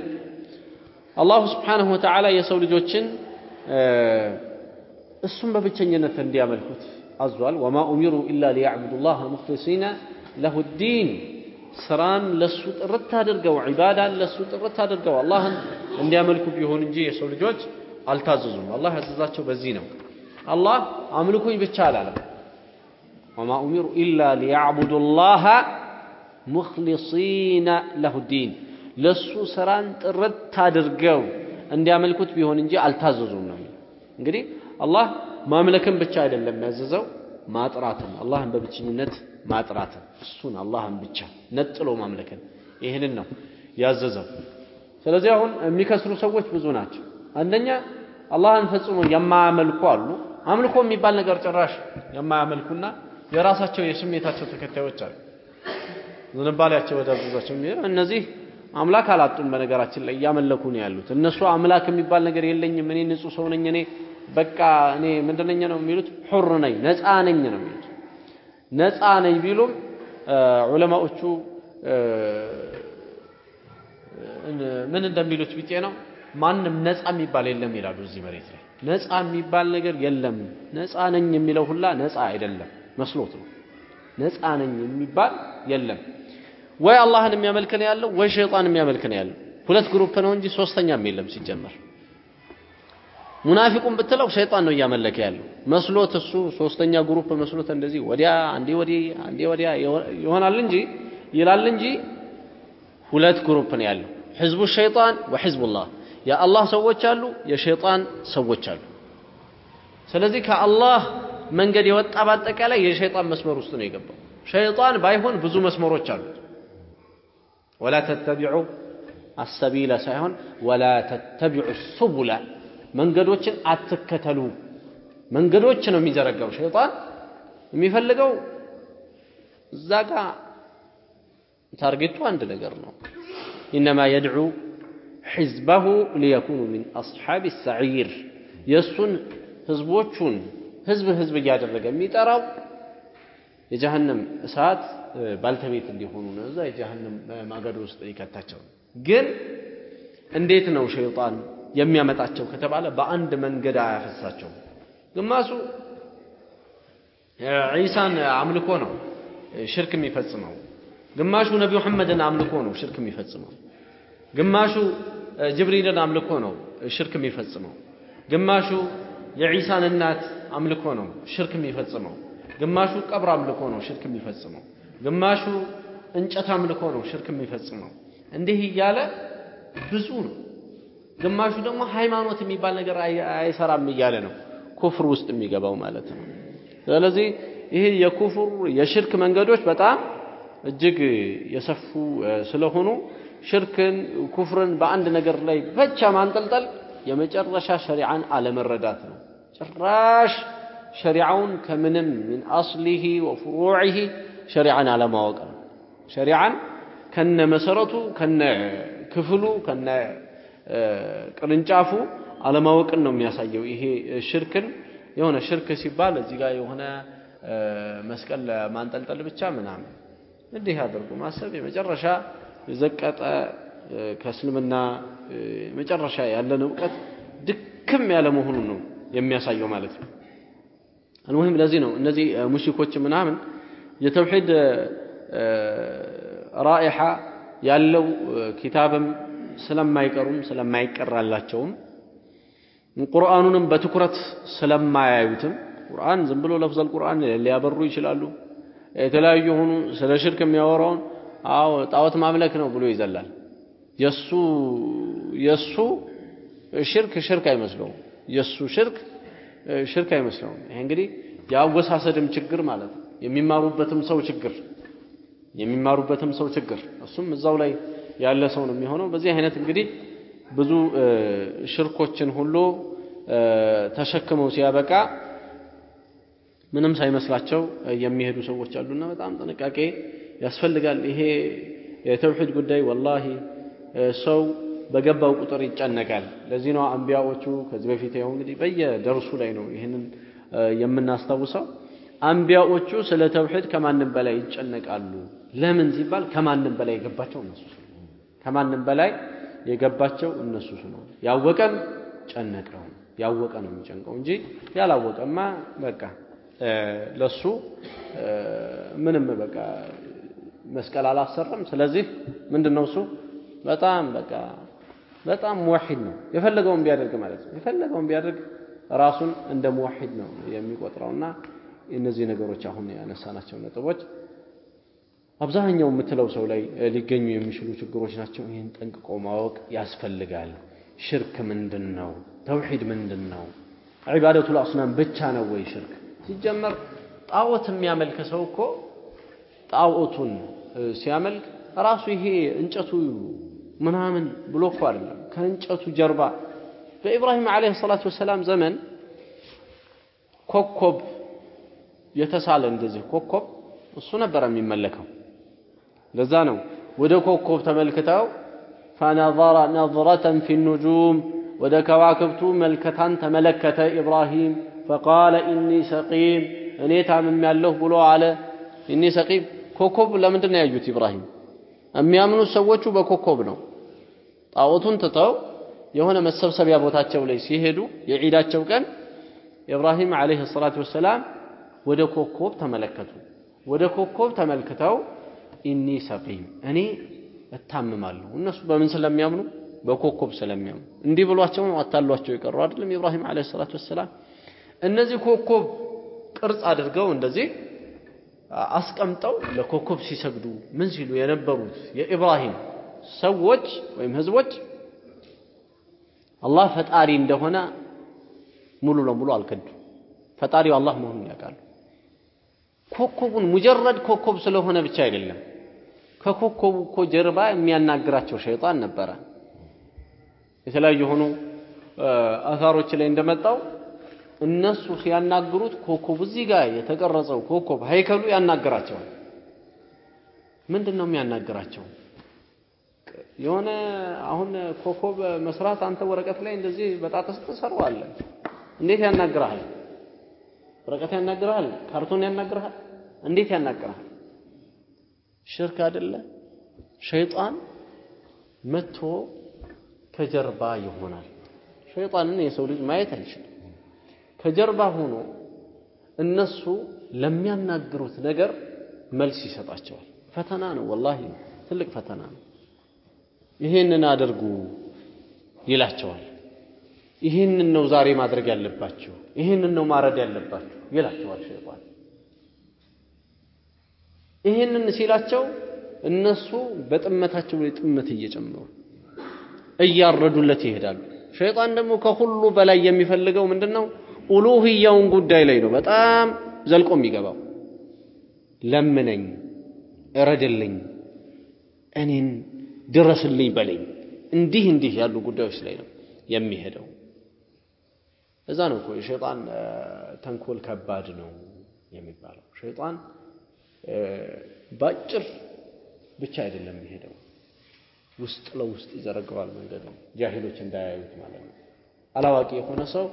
አላሁ ስብሓነሁ ወተዓላ የሰው ልጆችን እሱም በብቸኝነት እንዲያመልኩት አዟል። ወማ ኡሚሩ ኢላ ሊያዕቡዱ ላህ ሙኽሊሲነ ለሁ ዲን ስራን ለሱ ጥርት አድርገው ዒባዳን ለሱ ጥርት አድርገው አላህን እንዲያመልኩ ቢሆን እንጂ የሰው ልጆች አልታዘዙም። አላህ ያዘዛቸው በዚህ ነው። አላህ አምልኩኝ ብቻ አላለም። ወማ ኡሚሩ ኢላ ሊያዕቡዱ ላህ ሙኽሊሲነ ለሁ ዲን ለሱ ስራን ጥርት አድርገው እንዲያመልኩት ቢሆን እንጂ አልታዘዙም ነው። እንግዲህ አላህ ማምለክን ብቻ አይደለም ያዘዘው ማጥራትን አላህን በብቸኝነት ማጥራትን እሱን አላህን ብቻ ነጥሎ ማምለክን ይህንን ነው ያዘዘው። ስለዚህ አሁን የሚከስሩ ሰዎች ብዙ ናቸው። አንደኛ አላህን ፈጽሞ የማያመልኩ አሉ። አምልኮ የሚባል ነገር ጭራሽ የማያመልኩና የራሳቸው የስሜታቸው ተከታዮች አሉ። ዝንባሌያቸው ወዳዘዛቸው እነዚህ አምላክ አላጡም። በነገራችን ላይ እያመለኩ ነው ያሉት። እነሱ አምላክ የሚባል ነገር የለኝም፣ እኔ ንጹህ ሰው ነኝ፣ እኔ በቃ እኔ ምንድነኝ ነው የሚሉት? ሑር ነኝ፣ ነፃ ነኝ ነው የሚሉት። ነፃ ነኝ ቢሉም ዑለማዎቹ ምን እንደሚሉት ቢጤ ነው። ማንም ነፃ የሚባል የለም ይላሉ። እዚህ መሬት ላይ ነፃ የሚባል ነገር የለም። ነፃ ነኝ የሚለው ሁላ ነፃ አይደለም መስሎት ነው። ነፃ ነኝ የሚባል የለም። ወይ አላህን የሚያመልክ ነው ያለው፣ ወይ ሸይጣን የሚያመልክ ነው ያለው። ሁለት group ነው እንጂ ሶስተኛም የለም ሲጀመር። ሙናፊቁን ብትለው ሸይጣን ነው እያመለከ ያለው መስሎት እሱ ሶስተኛ group መስሎት እንደዚህ ወዲያ አንዴ ወዲህ አንዴ ወዲያ ይሆናል እንጂ ይላል እንጂ ሁለት group ነው ያለው። حزب الشيطان وحزب الله የአላህ ሰዎች አሉ፣ የሸይጣን ሰዎች አሉ። ስለዚህ ከአላህ መንገድ የወጣ በአጠቃላይ የሸይጣን መስመር ውስጥ ነው የገባው። ሸይጣን ባይሆን ብዙ መስመሮች አሉት። ولا تتبعوا السبيل ሳይሆን ولا تتبعوا السبل መንገዶችን አትከተሉ። መንገዶች ነው የሚዘረጋው ሸይጣን የሚፈልገው እዛ ጋ target ኡ አንድ ነገር ነው። إنما يدعو حزبه ليكونوا من أصحاب السعير የእሱን ህዝቦቹን ህዝብ ህዝብ እያደረገ የሚጠራው የጀሃነም እሳት ባለቤት እንዲሆኑ ነው። እዛ የጀሃነም ማገዶ ውስጥ ሊከታቸው ግን እንዴት ነው ሸይጣን የሚያመጣቸው ከተባለ በአንድ መንገድ አያፈሳቸው። ግማሱ ዒሳን አምልኮ ነው ሽርክ የሚፈጽመው። ግማሹ ነቢ መሐመድን አምልኮ ነው ሽርክ የሚፈጽመው። ግማሹ ጅብሪልን አምልኮ ነው ሽርክ የሚፈጽመው። ግማሹ የዒሳን እናት አምልኮ ነው ሽርክ የሚፈጽመው። ግማሹ ቀብር አምልኮ ነው ሽርክ የሚፈጽመው። ግማሹ እንጨት አምልኮ ነው ሽርክ የሚፈጽመው። እንዲህ እያለ ብዙ ነው። ግማሹ ደግሞ ሃይማኖት የሚባል ነገር አይሰራም እያለ ነው ኩፍር ውስጥ የሚገባው ማለት ነው። ስለዚህ ይሄ የኩፍር የሽርክ መንገዶች በጣም እጅግ የሰፉ ስለሆኑ ሽርክን ኩፍርን በአንድ ነገር ላይ ብቻ ማንጠልጠል የመጨረሻ ሸሪዓን አለመረዳት ነው። ጭራሽ ሸሪዓውን ከምንም ሚን አስሊሂ ወፍሩዒሂ ሸሪዓን አለማወቅ ነው። ሸሪዓን ከነ መሰረቱ ከነ ክፍሉ ከነ ቅርንጫፉ አለማወቅን ነው የሚያሳየው። ይሄ ሽርክን የሆነ ሽርክ ሲባል እዚህ ጋር የሆነ መስቀል ማንጠልጠል ብቻ ምናምን እንዲህ አድርጎ ማሰብ የመጨረሻ የዘቀጠ ከእስልምና መጨረሻ ያለን እውቀት ድክም ያለ መሆኑን ነው የሚያሳየው ማለት ነው። አልሙሂም ለዚህ ነው እነዚህ ሙሽኮች ምናምን የተውሂድ ራኢሓ ያለው ኪታብም ስለማይቀሩም ስለማይቀራላቸውም ቁርአኑንም በትኩረት ስለማያዩትም ቁርአን ዝም ብሎ ለፍዘል ቁርአን ሊያበሩ ይችላሉ። የተለያዩ የሆኑ ስለ ሽርክ የሚያወራውን አዎ ጣዖት ማምለክ ነው ብሎ ይዘላል። የሱ የሱ ሽርክ ሽርክ አይመስለውም። የሱ ሽርክ ሽርክ አይመስለውም። ይሄ እንግዲህ የአወሳሰድም ችግር ማለት ነው። የሚማሩበትም ሰው ችግር የሚማሩበትም ሰው ችግር እሱም እዛው ላይ ያለ ሰው ነው የሚሆነው። በዚህ አይነት እንግዲህ ብዙ ሽርኮችን ሁሉ ተሸክመው ሲያበቃ ምንም ሳይመስላቸው የሚሄዱ ሰዎች አሉና በጣም ጥንቃቄ ያስፈልጋል። ይሄ የተውሂድ ጉዳይ ወላሂ ሰው በገባው ቁጥር ይጨነቃል። ለዚህ ነው አንቢያዎቹ ከዚህ በፊት ያው እንግዲህ በየደርሱ ላይ ነው ይህንን የምናስታውሰው። አንቢያዎቹ ስለ ተውሂድ ከማንም በላይ ይጨነቃሉ። ለምን ሲባል ከማንም በላይ የገባቸው እነሱ ከማንም በላይ የገባቸው እነሱ ስለሆነ ያወቀም ጨነቀው ያወቀ ነው የሚጨንቀው እንጂ ያላወቀማ በቃ ለሱ ምንም በቃ መስቀል አላሰራም። ስለዚህ ምንድን ነው እሱ በጣም በቃ በጣም ሙወሒድ ነው። የፈለገውን ቢያደርግ ማለት ነው። የፈለገውን ቢያደርግ ራሱን እንደ ሙወሒድ ነው የሚቆጥረውና እነዚህ ነገሮች አሁን ያነሳናቸው ነጥቦች አብዛኛው የምትለው ሰው ላይ ሊገኙ የሚችሉ ችግሮች ናቸው። ይህን ጠንቅቆ ማወቅ ያስፈልጋል። ሽርክ ምንድን ነው? ተውሂድ ምንድን ነው? ዒባደቱል አስናም ብቻ ነው ወይ ሽርክ? ሲጀመር ጣዖት የሚያመልክ ሰው እኮ ጣዖቱን ሲያመልክ ራሱ ይሄ እንጨቱ ምናምን ብሎ እኮ አይደለም ከእንጨቱ ጀርባ በኢብራሂም ዓለይሂ ሰላቱ ወሰላም ዘመን ኮከብ የተሳለ እንደዚህ ኮከብ እሱ ነበረ የሚመለከው። ለዛ ነው ወደ ኮከብ ተመልክተው ፈነظረ ነظረተን ፊ ኑጁም ወደ ከዋክብቱ መልከታን ተመለከተ ኢብራሂም ፈቃለ ኢኒ ሰቂም እኔ ታምም ያለሁ ብሎ አለ ኢኒ ሰቂም ኮከብ ለምንድን ነው ያዩት ኢብራሂም? የሚያምኑት ሰዎቹ በኮከብ ነው። ጣዖቱን ትተው የሆነ መሰብሰቢያ ቦታቸው ላይ ሲሄዱ የዒዳቸው ቀን ኢብራሂም عليه الصلاة والسلام ወደ ኮከብ ተመለከቱ። ወደ ኮከብ ተመልክተው ኢኒ ሰቂም እኔ እታምማለሁ። እነሱ በምን ስለሚያምኑ? በኮከብ ስለሚያምኑ። እንዲህ ብሏቸው ነው አታሏቸው የቀሩ አይደለም ኢብራሂም ዓለይሂ ሰላቱ ወሰላም። እነዚህ ኮከብ ቅርጽ አድርገው እንደዚህ አስቀምጠው ለኮከብ ሲሰግዱ ምን ሲሉ የነበሩት የኢብራሂም ሰዎች ወይም ህዝቦች አላህ ፈጣሪ እንደሆነ ሙሉ ለሙሉ አልከዱ። ፈጣሪው አላህ መሆኑን ያውቃሉ። ኮከቡን ሙጀረድ ኮከብ ስለሆነ ብቻ አይደለም። ከኮከቡ እኮ ጀርባ የሚያናግራቸው ሸይጣን ነበረ። የተለያዩ የሆኑ አሳሮች ላይ እንደመጣው እነሱ ሲያናግሩት ኮከቡ እዚህ ጋር የተቀረጸው ኮከብ ሀይከሉ ያናግራቸዋል። ምንድን ነው የሚያናግራቸው? የሆነ አሁን ኮከብ መስራት አንተ ወረቀት ላይ እንደዚህ በጣጥስ ትሰራዋለህ። እንዴት ያናግርሃል? ወረቀት ያናግርሃል? ካርቶን ያናግርሃል? እንዴት ያናግርሃል? ሽርክ አይደለ? ሸይጣን መጥቶ ከጀርባ ይሆናል። ሸይጣንን የሰው ልጅ ማየት አይችልም። ከጀርባ ሆኖ እነሱ ለሚያናግሩት ነገር መልስ ይሰጣቸዋል። ፈተና ነው፣ ወላሂ ትልቅ ፈተና ነው። ይሄንን አድርጉ ይላቸዋል። ይህንን ነው ዛሬ ማድረግ ያለባችሁ፣ ይህንን ነው ማረድ ያለባችሁ ይላቸዋል ሸይጣን። ይህንን ሲላቸው እነሱ በጥመታቸው ላይ ጥመት እየጨመሩ እያረዱለት ይሄዳሉ። ሸይጣን ደግሞ ከሁሉ በላይ የሚፈልገው ምንድን ነው? ኡሉህያውን ጉዳይ ላይ ነው በጣም ዘልቆ የሚገባው። ለምነኝ፣ እረድልኝ፣ እኔን ድረስልኝ በለኝ፣ እንዲህ እንዲህ ያሉ ጉዳዮች ላይ ነው የሚሄደው። እዛ ነው እኮ የሸይጣን ተንኮል ከባድ ነው የሚባለው። ሸይጣን ባጭር ብቻ አይደለም የሚሄደው፣ ውስጥ ለውስጥ ይዘረገዋል መንገዱ ጃሂሎች እንዳያዩት ማለት ነው። አላዋቂ የሆነ ሰው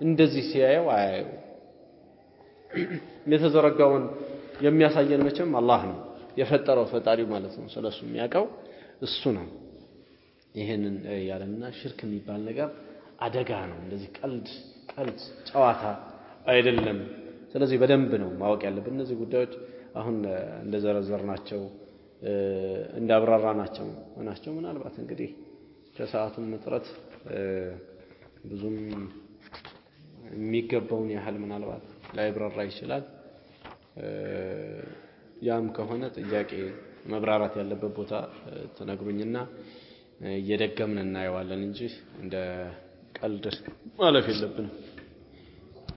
እንደዚህ ሲያየው አያየው። የተዘረጋውን የሚያሳየን መቼም አላህ ነው የፈጠረው ፈጣሪው ማለት ነው። ስለሱ የሚያውቀው እሱ ነው። ይህንን ያለና ሽርክ የሚባል ነገር አደጋ ነው። እንደዚህ ቀልድ ቀልድ ጨዋታ አይደለም። ስለዚህ በደንብ ነው ማወቅ ያለብን እነዚህ ጉዳዮች አሁን እንደዘረዘርናቸው እንዳብራራናቸው ናቸው። ምናልባት እንግዲህ ከሰዓቱም እጥረት ብዙም የሚገባውን ያህል ምናልባት ላይብራራ ይችላል። ያም ከሆነ ጥያቄ መብራራት ያለበት ቦታ ትነግሩኝና እየደገምን እናየዋለን እንጂ እንደ ቀልድ ማለፍ የለብንም።